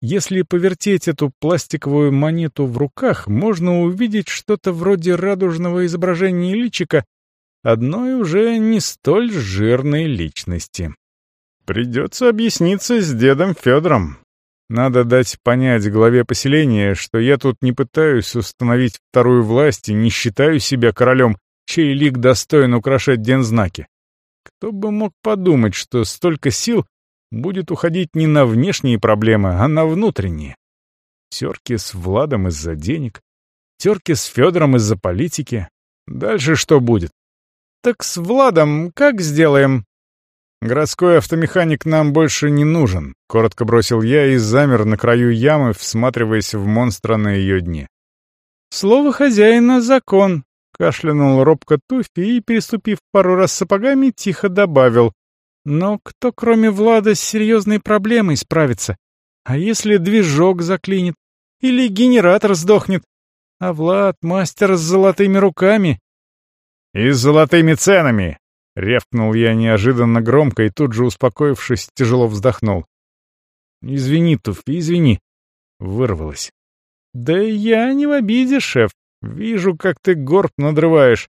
Если повертеть эту пластиковую монету в руках, можно увидеть что-то вроде радужного изображения личика одной уже не столь жирной личности. Придется объясниться с дедом Федором. Надо дать понять главе поселения, что я тут не пытаюсь установить вторую власть и не считаю себя королем, чей лик достоин украшать дензнаки. Кто бы мог подумать, что столько сил будет уходить не на внешние проблемы, а на внутренние. Терки с Владом из-за денег, терки с Федором из-за политики. Дальше что будет? «Так с Владом как сделаем?» Городской автомеханик нам больше не нужен», — коротко бросил я и замер на краю ямы, всматриваясь в монстра на ее дне. «Слово хозяина — закон», — кашлянул робко Туфи и, переступив пару раз сапогами, тихо добавил. «Но кто, кроме Влада, с серьезной проблемой справится? А если движок заклинит? Или генератор сдохнет? А Влад — мастер с золотыми руками». «И с золотыми ценами!» — рявкнул я неожиданно громко и тут же, успокоившись, тяжело вздохнул. «Извини, Туфи, извини». Вырвалось. «Да я не в обиде, шеф. Вижу, как ты горб надрываешь».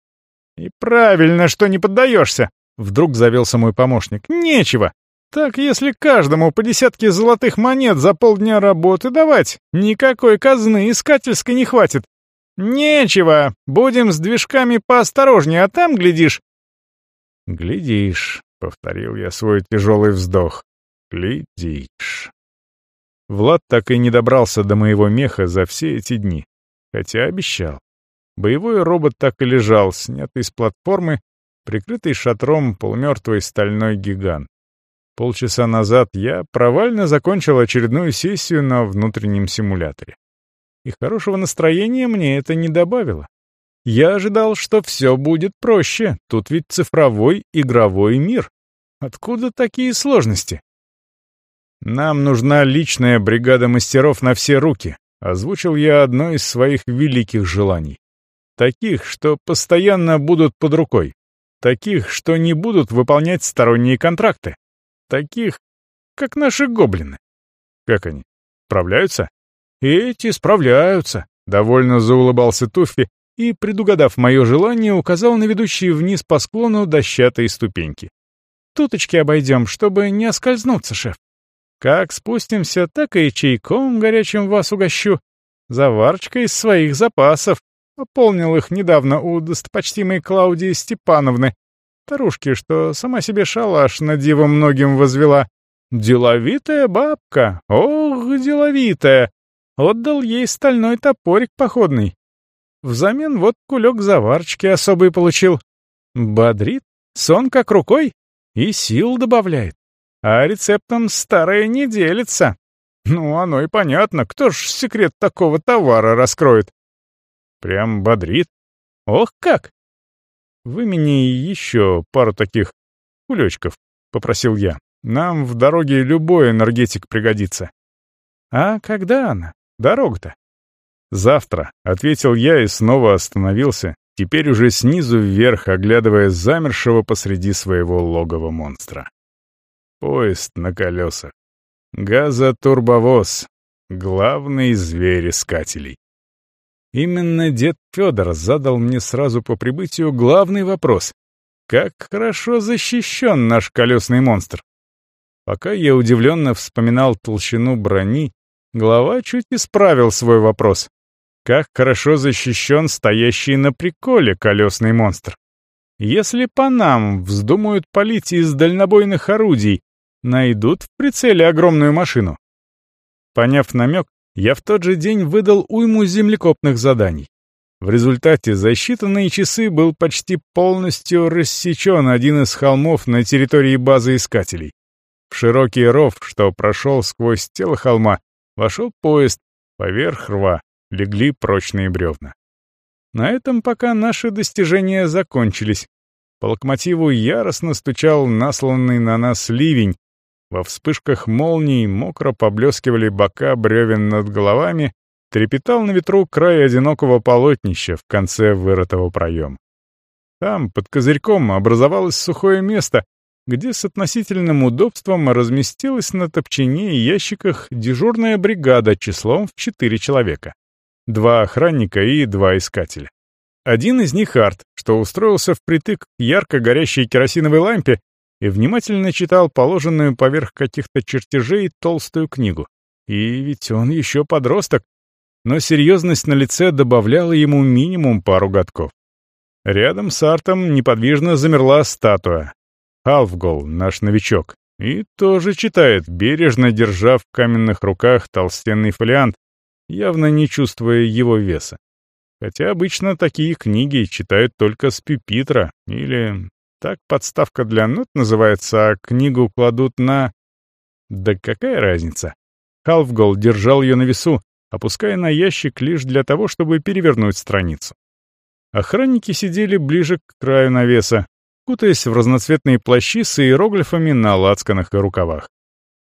«И правильно, что не поддаешься!» — вдруг завелся мой помощник. «Нечего. Так если каждому по десятке золотых монет за полдня работы давать, никакой казны искательской не хватит. Нечего. Будем с движками поосторожнее, а там, глядишь, «Глядишь», — повторил я свой тяжелый вздох, — «глядишь». Влад так и не добрался до моего меха за все эти дни, хотя обещал. Боевой робот так и лежал, снятый с платформы, прикрытый шатром полумертвый стальной гигант. Полчаса назад я провально закончил очередную сессию на внутреннем симуляторе. И хорошего настроения мне это не добавило. Я ожидал, что все будет проще, тут ведь цифровой игровой мир. Откуда такие сложности? «Нам нужна личная бригада мастеров на все руки», — озвучил я одно из своих великих желаний. Таких, что постоянно будут под рукой. Таких, что не будут выполнять сторонние контракты. Таких, как наши гоблины. Как они? Справляются? Эти справляются, — довольно заулыбался Туффи, и, предугадав мое желание, указал на ведущие вниз по склону дощатые ступеньки. «Туточки обойдем, чтобы не оскользнуться, шеф. Как спустимся, так и чайком горячим вас угощу. Заварочка из своих запасов. Пополнил их недавно у достопочтимой Клаудии Степановны, старушки, что сама себе шалаш на диво многим возвела. Деловитая бабка, ох, деловитая. Отдал ей стальной топорик походный, Взамен вот кулек заварочки особый получил. Бодрит, сон как рукой и сил добавляет. А рецептом старое не делится. Ну, оно и понятно, кто ж секрет такого товара раскроет. Прям бодрит. Ох как! Вымени еще пару таких кулечков, — попросил я. Нам в дороге любой энергетик пригодится. А когда она? Дорога-то? «Завтра», — ответил я и снова остановился, теперь уже снизу вверх, оглядывая замершего посреди своего логова монстра. Поезд на колесах. Газотурбовоз. Главный зверь искателей. Именно дед Федор задал мне сразу по прибытию главный вопрос. Как хорошо защищен наш колесный монстр? Пока я удивленно вспоминал толщину брони, глава чуть исправил свой вопрос как хорошо защищен стоящий на приколе колесный монстр. Если по нам вздумают палить из дальнобойных орудий, найдут в прицеле огромную машину. Поняв намек, я в тот же день выдал уйму землекопных заданий. В результате за считанные часы был почти полностью рассечен один из холмов на территории базы искателей. В широкий ров, что прошел сквозь тело холма, вошел поезд, поверх рва легли прочные бревна. На этом пока наши достижения закончились. По локомотиву яростно стучал насланный на нас ливень. Во вспышках молний мокро поблескивали бока бревен над головами, трепетал на ветру край одинокого полотнища в конце вырытого проема. Там, под козырьком, образовалось сухое место, где с относительным удобством разместилась на топчине и ящиках дежурная бригада числом в четыре человека два охранника и два искателя. Один из них Арт, что устроился впритык ярко горящей керосиновой лампе и внимательно читал положенную поверх каких-то чертежей толстую книгу. И ведь он еще подросток, но серьезность на лице добавляла ему минимум пару годков. Рядом с Артом неподвижно замерла статуя. Алфгол, наш новичок, и тоже читает, бережно держа в каменных руках толстенный фолиант, явно не чувствуя его веса. Хотя обычно такие книги читают только с пюпитра или Так подставка для нот называется, а книгу кладут на... Да какая разница? Халфгол держал ее на весу, опуская на ящик лишь для того, чтобы перевернуть страницу. Охранники сидели ближе к краю навеса, кутаясь в разноцветные плащи с иероглифами на лацканах и рукавах.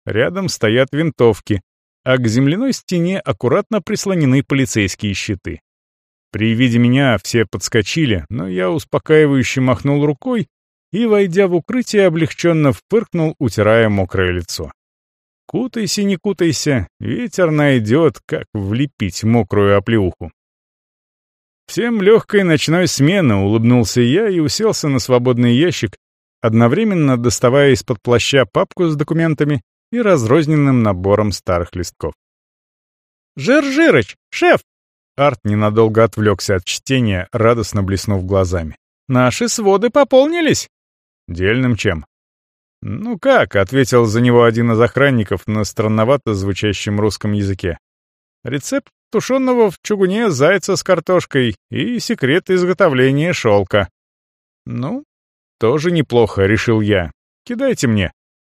Рядом стоят винтовки, а к земляной стене аккуратно прислонены полицейские щиты. При виде меня все подскочили, но я успокаивающе махнул рукой и, войдя в укрытие, облегченно фыркнул, утирая мокрое лицо. Кутайся, не кутайся, ветер найдет, как влепить мокрую оплеуху. Всем легкой ночной смены улыбнулся я и уселся на свободный ящик, одновременно доставая из-под плаща папку с документами и разрозненным набором старых листков. «Жир-жирыч, шеф!» Арт ненадолго отвлекся от чтения, радостно блеснув глазами. «Наши своды пополнились!» «Дельным чем?» «Ну как?» — ответил за него один из охранников на странновато звучащем русском языке. «Рецепт тушеного в чугуне зайца с картошкой и секрет изготовления шелка». «Ну, тоже неплохо», — решил я. «Кидайте мне.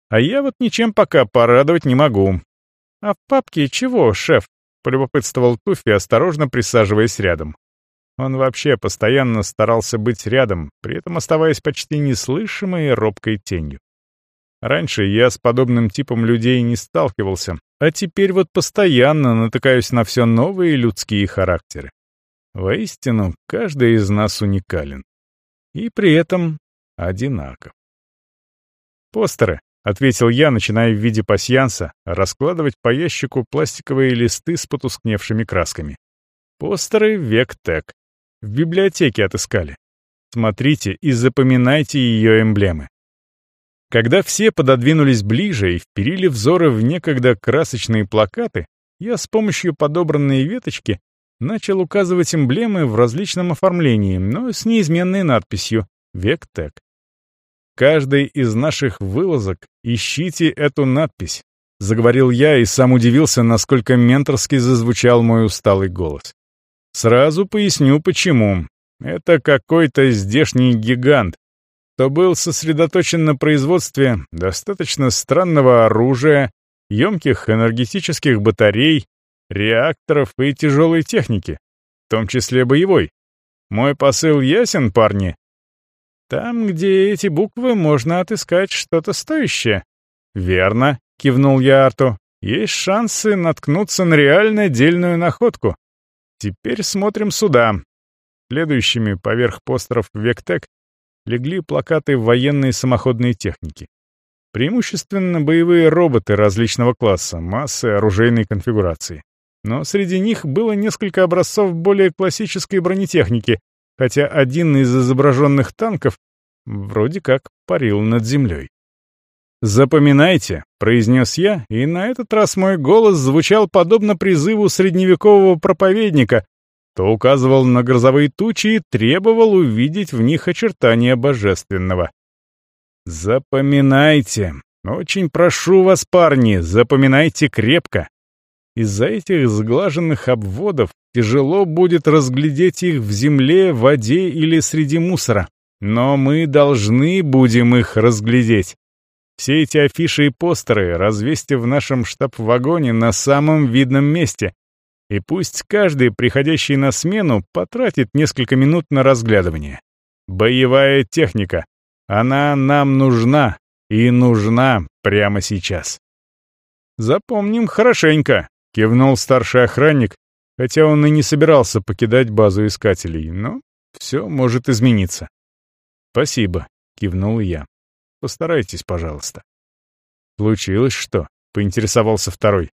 А я вот ничем пока порадовать не могу». «А в папке чего, шеф?» — полюбопытствовал Туфи, осторожно присаживаясь рядом. Он вообще постоянно старался быть рядом, при этом оставаясь почти неслышимой и робкой тенью. Раньше я с подобным типом людей не сталкивался, а теперь вот постоянно натыкаюсь на все новые людские характеры. Воистину, каждый из нас уникален. И при этом одинаков. «Постеры», — ответил я, начиная в виде пасьянса раскладывать по ящику пластиковые листы с потускневшими красками. «Постеры век Тек. В библиотеке отыскали. Смотрите и запоминайте ее эмблемы. Когда все пододвинулись ближе и вперили взоры в некогда красочные плакаты, я с помощью подобранной веточки начал указывать эмблемы в различном оформлении, но с неизменной надписью «Вектек». Каждый из наших вылазок ищите эту надпись, заговорил я и сам удивился, насколько менторски зазвучал мой усталый голос. Сразу поясню, почему. Это какой-то здешний гигант, кто был сосредоточен на производстве достаточно странного оружия, емких энергетических батарей, реакторов и тяжелой техники, в том числе боевой. Мой посыл ясен, парни? Там, где эти буквы, можно отыскать что-то стоящее. Верно, кивнул я Арту. Есть шансы наткнуться на реально дельную находку. Теперь смотрим сюда. Следующими поверх постеров Вектек легли плакаты военной самоходной техники. Преимущественно боевые роботы различного класса, массы, оружейной конфигурации. Но среди них было несколько образцов более классической бронетехники, хотя один из изображенных танков вроде как парил над землей. «Запоминайте», — произнес я, и на этот раз мой голос звучал подобно призыву средневекового проповедника, то указывал на грозовые тучи и требовал увидеть в них очертания божественного. «Запоминайте, очень прошу вас, парни, запоминайте крепко. Из-за этих сглаженных обводов тяжело будет разглядеть их в земле, воде или среди мусора, но мы должны будем их разглядеть. Все эти афиши и постеры развесьте в нашем штаб-вагоне на самом видном месте. И пусть каждый, приходящий на смену, потратит несколько минут на разглядывание. Боевая техника. Она нам нужна. И нужна прямо сейчас. «Запомним хорошенько», — кивнул старший охранник, хотя он и не собирался покидать базу искателей, но все может измениться. «Спасибо», — кивнул я. Постарайтесь, пожалуйста». «Случилось что?» — поинтересовался второй.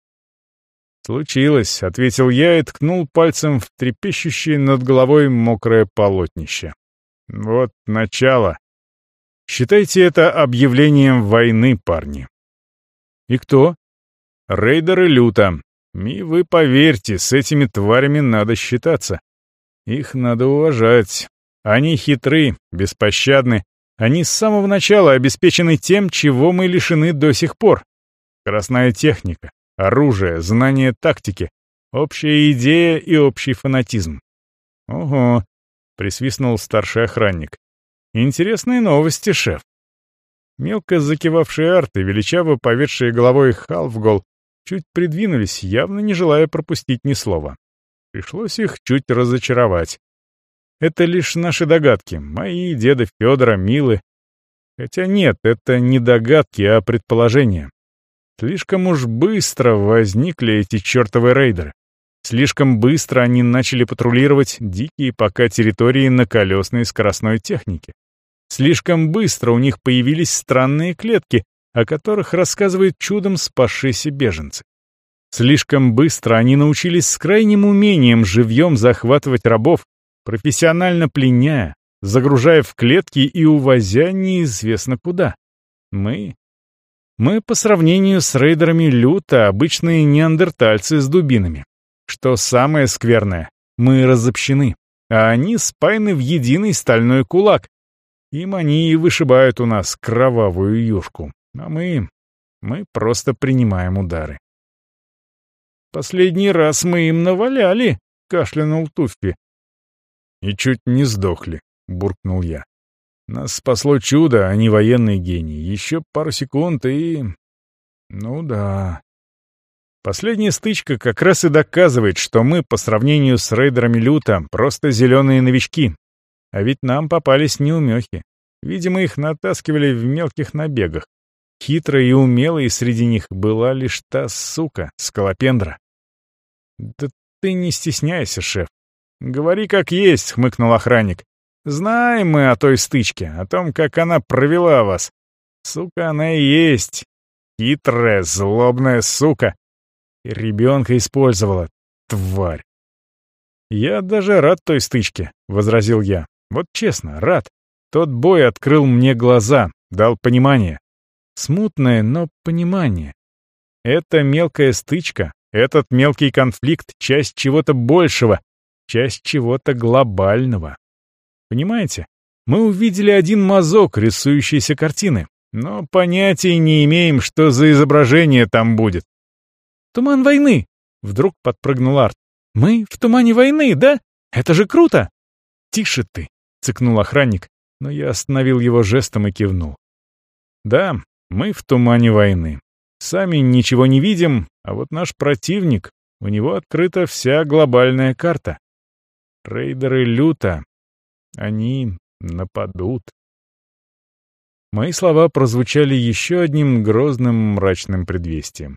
«Случилось», — ответил я и ткнул пальцем в трепещущее над головой мокрое полотнище. «Вот начало. Считайте это объявлением войны, парни». «И кто?» «Рейдеры люто. И вы поверьте, с этими тварями надо считаться. Их надо уважать. Они хитры, беспощадны, они с самого начала обеспечены тем, чего мы лишены до сих пор. Красная техника, оружие, знание тактики, общая идея и общий фанатизм. «Ого!» — присвистнул старший охранник. Интересные новости, шеф. Мелко закивавшие арты, величаво поведшие головой Халфгол, чуть придвинулись, явно не желая пропустить ни слова. Пришлось их чуть разочаровать. Это лишь наши догадки, мои, деда Федора, Милы. Хотя нет, это не догадки, а предположения. Слишком уж быстро возникли эти чертовы рейдеры. Слишком быстро они начали патрулировать дикие пока территории на колесной скоростной технике. Слишком быстро у них появились странные клетки, о которых рассказывают чудом спасшиеся беженцы. Слишком быстро они научились с крайним умением живьем захватывать рабов, профессионально пленяя, загружая в клетки и увозя неизвестно куда. Мы... Мы по сравнению с рейдерами люто обычные неандертальцы с дубинами. Что самое скверное, мы разобщены, а они спаяны в единый стальной кулак. Им они и вышибают у нас кровавую юшку, а мы... мы просто принимаем удары. «Последний раз мы им наваляли», — кашлянул Туффи. «И чуть не сдохли», — буркнул я. «Нас спасло чудо, а не военный гений. Еще пару секунд и...» «Ну да...» Последняя стычка как раз и доказывает, что мы, по сравнению с рейдерами Люта, просто зеленые новички. А ведь нам попались неумехи. Видимо, их натаскивали в мелких набегах. Хитрой и умелой среди них была лишь та сука, Скалопендра. «Да ты не стесняйся, шеф. Говори как есть», — хмыкнул охранник. «Знаем мы о той стычке, о том, как она провела вас. Сука она и есть. Хитрая, злобная сука. И ребенка использовала. Тварь». «Я даже рад той стычке», — возразил я. «Вот честно, рад. Тот бой открыл мне глаза, дал понимание. Смутное, но понимание. Это мелкая стычка, этот мелкий конфликт — часть чего-то большего, часть чего-то глобального. Понимаете? Мы увидели один мазок рисующейся картины, но понятия не имеем, что за изображение там будет. «Туман войны!» — вдруг подпрыгнул Арт. «Мы в тумане войны, да? Это же круто!» «Тише ты!» — цыкнул охранник, но я остановил его жестом и кивнул. «Да, мы в тумане войны. Сами ничего не видим, а вот наш противник, у него открыта вся глобальная карта. Рейдеры люто. Они нападут. Мои слова прозвучали еще одним грозным мрачным предвестием.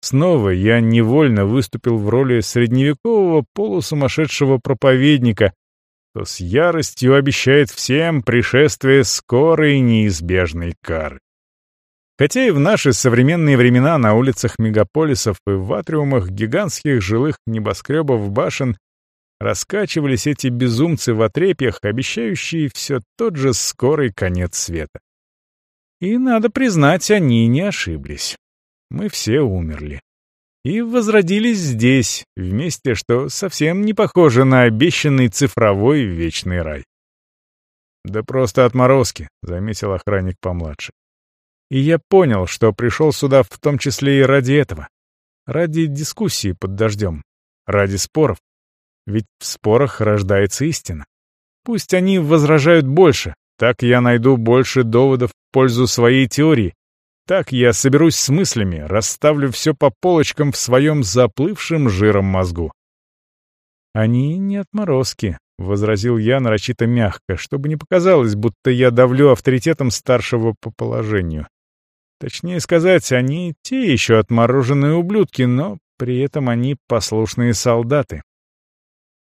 Снова я невольно выступил в роли средневекового полусумасшедшего проповедника, кто с яростью обещает всем пришествие скорой неизбежной кары. Хотя и в наши современные времена на улицах мегаполисов и в атриумах гигантских жилых небоскребов башен раскачивались эти безумцы в отрепьях, обещающие все тот же скорый конец света. И, надо признать, они не ошиблись. Мы все умерли. И возродились здесь, вместе, что совсем не похоже на обещанный цифровой вечный рай. «Да просто отморозки», — заметил охранник помладше. И я понял, что пришел сюда в том числе и ради этого. Ради дискуссии под дождем. Ради споров. Ведь в спорах рождается истина. Пусть они возражают больше, так я найду больше доводов в пользу своей теории. Так я соберусь с мыслями, расставлю все по полочкам в своем заплывшем жиром мозгу. «Они не отморозки», — возразил я нарочито мягко, чтобы не показалось, будто я давлю авторитетом старшего по положению. Точнее сказать, они те еще отмороженные ублюдки, но при этом они послушные солдаты.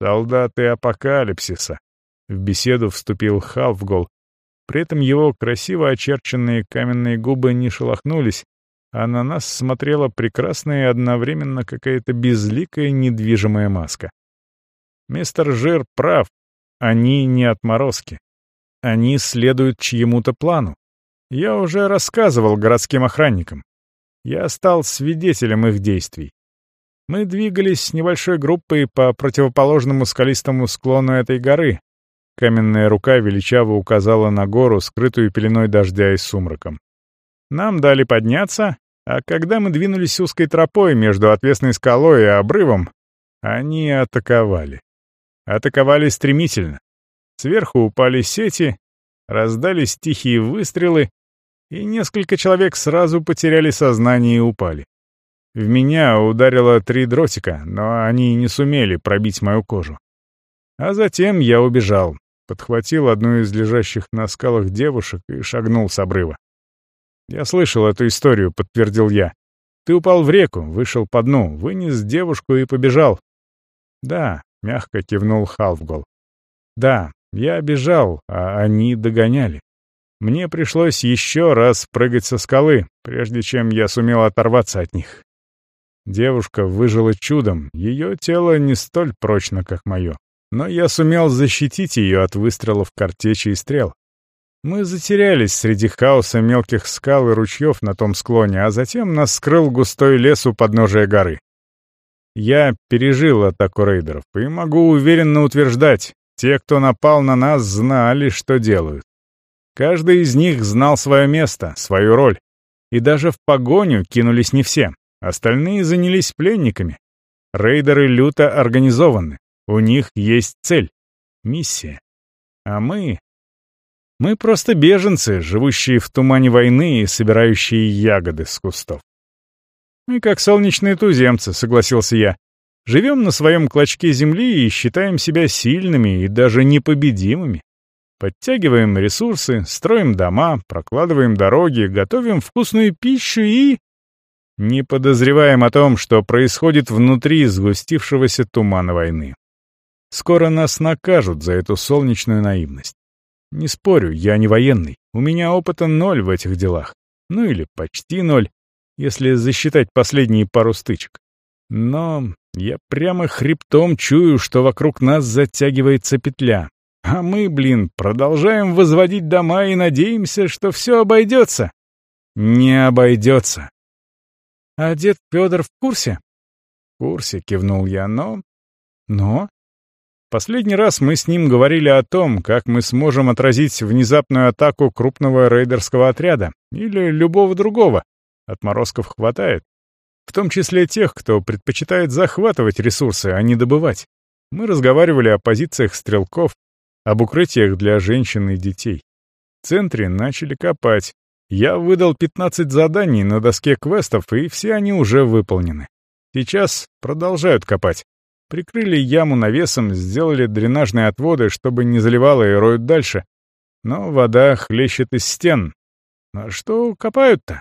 Солдаты апокалипсиса. В беседу вступил Халфгол. При этом его красиво очерченные каменные губы не шелохнулись, а на нас смотрела прекрасная и одновременно какая-то безликая недвижимая маска. Мистер Жир прав. Они не отморозки. Они следуют чьему-то плану. Я уже рассказывал городским охранникам. Я стал свидетелем их действий. Мы двигались с небольшой группой по противоположному скалистому склону этой горы. Каменная рука величаво указала на гору, скрытую пеленой дождя и сумраком. Нам дали подняться, а когда мы двинулись узкой тропой между отвесной скалой и обрывом, они атаковали. Атаковали стремительно. Сверху упали сети, раздались тихие выстрелы, и несколько человек сразу потеряли сознание и упали. В меня ударило три дротика, но они не сумели пробить мою кожу. А затем я убежал, подхватил одну из лежащих на скалах девушек и шагнул с обрыва. «Я слышал эту историю», — подтвердил я. «Ты упал в реку, вышел по дну, вынес девушку и побежал». «Да», — мягко кивнул Халфгол. «Да, я бежал, а они догоняли. Мне пришлось еще раз прыгать со скалы, прежде чем я сумел оторваться от них. Девушка выжила чудом, ее тело не столь прочно, как мое. Но я сумел защитить ее от выстрелов картечи и стрел. Мы затерялись среди хаоса мелких скал и ручьев на том склоне, а затем нас скрыл густой лес у подножия горы. Я пережил атаку рейдеров и могу уверенно утверждать, те, кто напал на нас, знали, что делают. Каждый из них знал свое место, свою роль. И даже в погоню кинулись не все. Остальные занялись пленниками. Рейдеры люто организованы. У них есть цель — миссия. А мы мы просто беженцы, живущие в тумане войны и собирающие ягоды с кустов. Мы как солнечные туземцы, согласился я. Живем на своем клочке земли и считаем себя сильными и даже непобедимыми. Подтягиваем ресурсы, строим дома, прокладываем дороги, готовим вкусную пищу и... Не подозреваем о том, что происходит внутри сгустившегося тумана войны. Скоро нас накажут за эту солнечную наивность. Не спорю, я не военный. У меня опыта ноль в этих делах. Ну или почти ноль, если засчитать последние пару стычек. Но я прямо хребтом чую, что вокруг нас затягивается петля. А мы, блин, продолжаем возводить дома и надеемся, что все обойдется. Не обойдется. А дед Федор в курсе? В курсе, кивнул я, но... Но? Последний раз мы с ним говорили о том, как мы сможем отразить внезапную атаку крупного рейдерского отряда или любого другого. Отморозков хватает. В том числе тех, кто предпочитает захватывать ресурсы, а не добывать. Мы разговаривали о позициях стрелков, об укрытиях для женщин и детей. В центре начали копать. Я выдал 15 заданий на доске квестов, и все они уже выполнены. Сейчас продолжают копать. Прикрыли яму навесом, сделали дренажные отводы, чтобы не заливало и роют дальше. Но вода хлещет из стен. А что копают-то?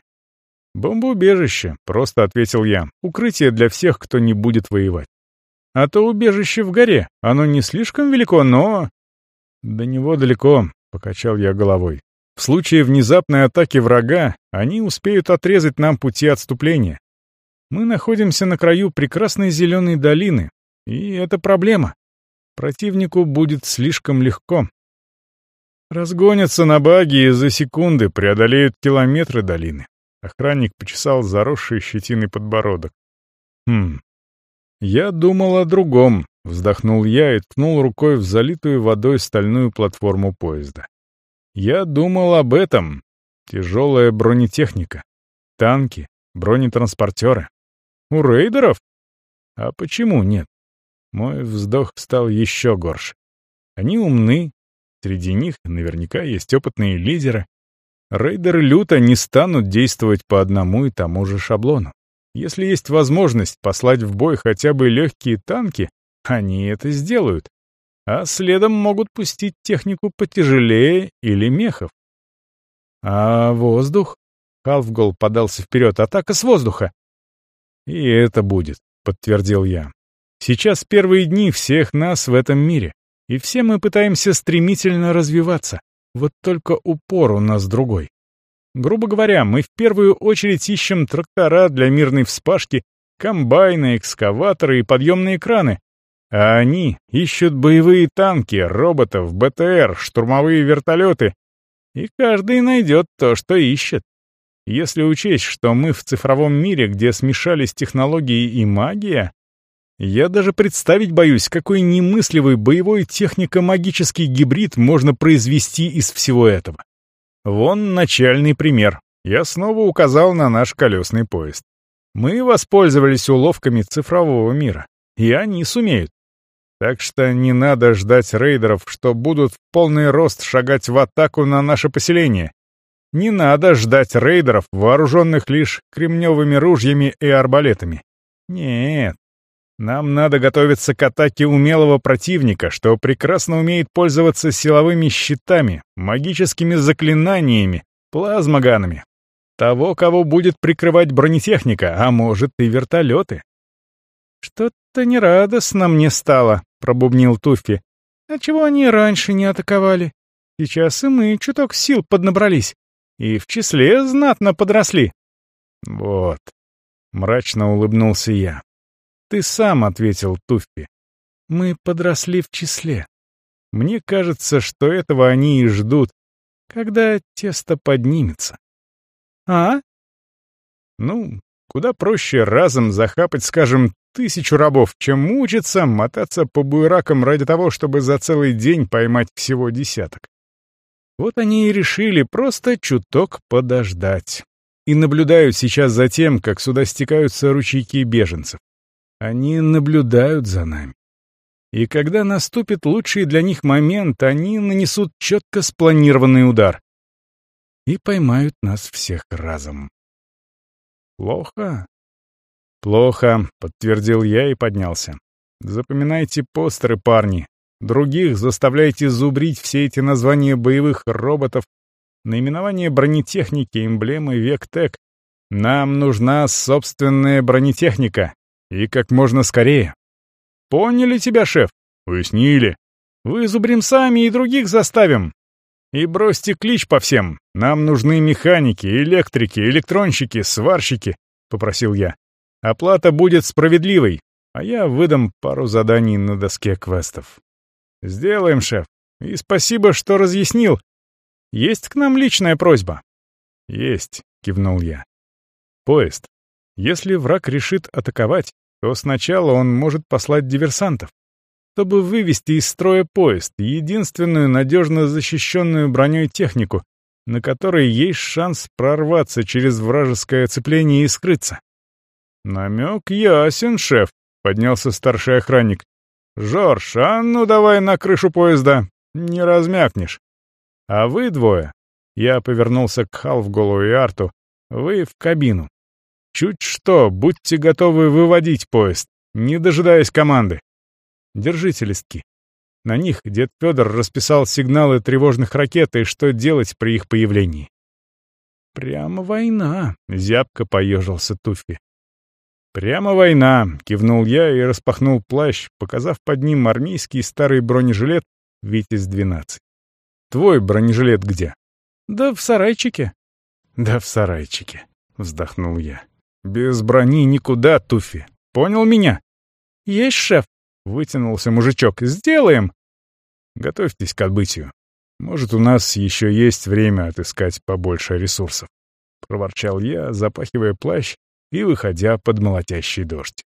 «Бомбоубежище», — просто ответил я. «Укрытие для всех, кто не будет воевать». «А то убежище в горе. Оно не слишком велико, но...» «До него далеко», — покачал я головой. «В случае внезапной атаки врага они успеют отрезать нам пути отступления. Мы находимся на краю прекрасной зеленой долины, и это проблема. Противнику будет слишком легко. Разгонятся на баги и за секунды преодолеют километры долины. Охранник почесал заросший щетиной подбородок. Хм. Я думал о другом, вздохнул я и ткнул рукой в залитую водой стальную платформу поезда. Я думал об этом. Тяжелая бронетехника. Танки, бронетранспортеры. У рейдеров? А почему нет? Мой вздох стал еще горше. Они умны, среди них наверняка есть опытные лидеры. Рейдеры люто не станут действовать по одному и тому же шаблону. Если есть возможность послать в бой хотя бы легкие танки, они это сделают. А следом могут пустить технику потяжелее или мехов. А воздух? Халфгол подался вперед. Атака с воздуха. И это будет, подтвердил я. Сейчас первые дни всех нас в этом мире, и все мы пытаемся стремительно развиваться. Вот только упор у нас другой. Грубо говоря, мы в первую очередь ищем трактора для мирной вспашки, комбайны, экскаваторы и подъемные краны. А они ищут боевые танки, роботов, БТР, штурмовые вертолеты. И каждый найдет то, что ищет. Если учесть, что мы в цифровом мире, где смешались технологии и магия, я даже представить боюсь, какой немысливый боевой технико-магический гибрид можно произвести из всего этого. Вон начальный пример. Я снова указал на наш колесный поезд. Мы воспользовались уловками цифрового мира, и они сумеют. Так что не надо ждать рейдеров, что будут в полный рост шагать в атаку на наше поселение. Не надо ждать рейдеров, вооруженных лишь кремневыми ружьями и арбалетами. Нет. Нам надо готовиться к атаке умелого противника, что прекрасно умеет пользоваться силовыми щитами, магическими заклинаниями, плазмоганами. Того, кого будет прикрывать бронетехника, а может и вертолеты. «Что-то нерадостно мне стало», — пробубнил Туффи. «А чего они раньше не атаковали? Сейчас и мы чуток сил поднабрались. И в числе знатно подросли». «Вот», — мрачно улыбнулся я. «Ты сам ответил, Туффи. Мы подросли в числе. Мне кажется, что этого они и ждут, когда тесто поднимется». «А?» «Ну, куда проще разом захапать, скажем, тысячу рабов, чем мучиться, мотаться по буеракам ради того, чтобы за целый день поймать всего десяток. Вот они и решили просто чуток подождать. И наблюдают сейчас за тем, как сюда стекаются ручейки беженцев. Они наблюдают за нами. И когда наступит лучший для них момент, они нанесут четко спланированный удар. И поймают нас всех разом. Плохо? Плохо, подтвердил я и поднялся. Запоминайте постеры, парни. Других заставляйте зубрить все эти названия боевых роботов, наименование бронетехники, эмблемы Вектек. Нам нужна собственная бронетехника. И как можно скорее. Поняли тебя, шеф? Уяснили. Вызубрим сами и других заставим. И бросьте клич по всем. Нам нужны механики, электрики, электронщики, сварщики, — попросил я. Оплата будет справедливой, а я выдам пару заданий на доске квестов. Сделаем, шеф. И спасибо, что разъяснил. Есть к нам личная просьба? Есть, кивнул я. Поезд. Если враг решит атаковать, то сначала он может послать диверсантов, чтобы вывести из строя поезд, единственную надежно защищенную броней технику, на которой есть шанс прорваться через вражеское оцепление и скрыться. «Намек ясен, шеф», — поднялся старший охранник. «Жорж, а ну давай на крышу поезда, не размякнешь. А вы двое...» Я повернулся к Халфголу и Арту. «Вы в кабину. Чуть что, будьте готовы выводить поезд, не дожидаясь команды. Держите листки. На них дед Федор расписал сигналы тревожных ракет и что делать при их появлении. «Прямо война», — зябко поежился Туффи. «Прямо война», — кивнул я и распахнул плащ, показав под ним армейский старый бронежилет «Витязь-12». «Твой бронежилет где?» «Да в сарайчике». «Да в сарайчике», — вздохнул я. «Без брони никуда, Туфи. Понял меня?» «Есть, шеф», — вытянулся мужичок. «Сделаем». «Готовьтесь к отбытию. Может, у нас еще есть время отыскать побольше ресурсов», — проворчал я, запахивая плащ и выходя под молотящий дождь.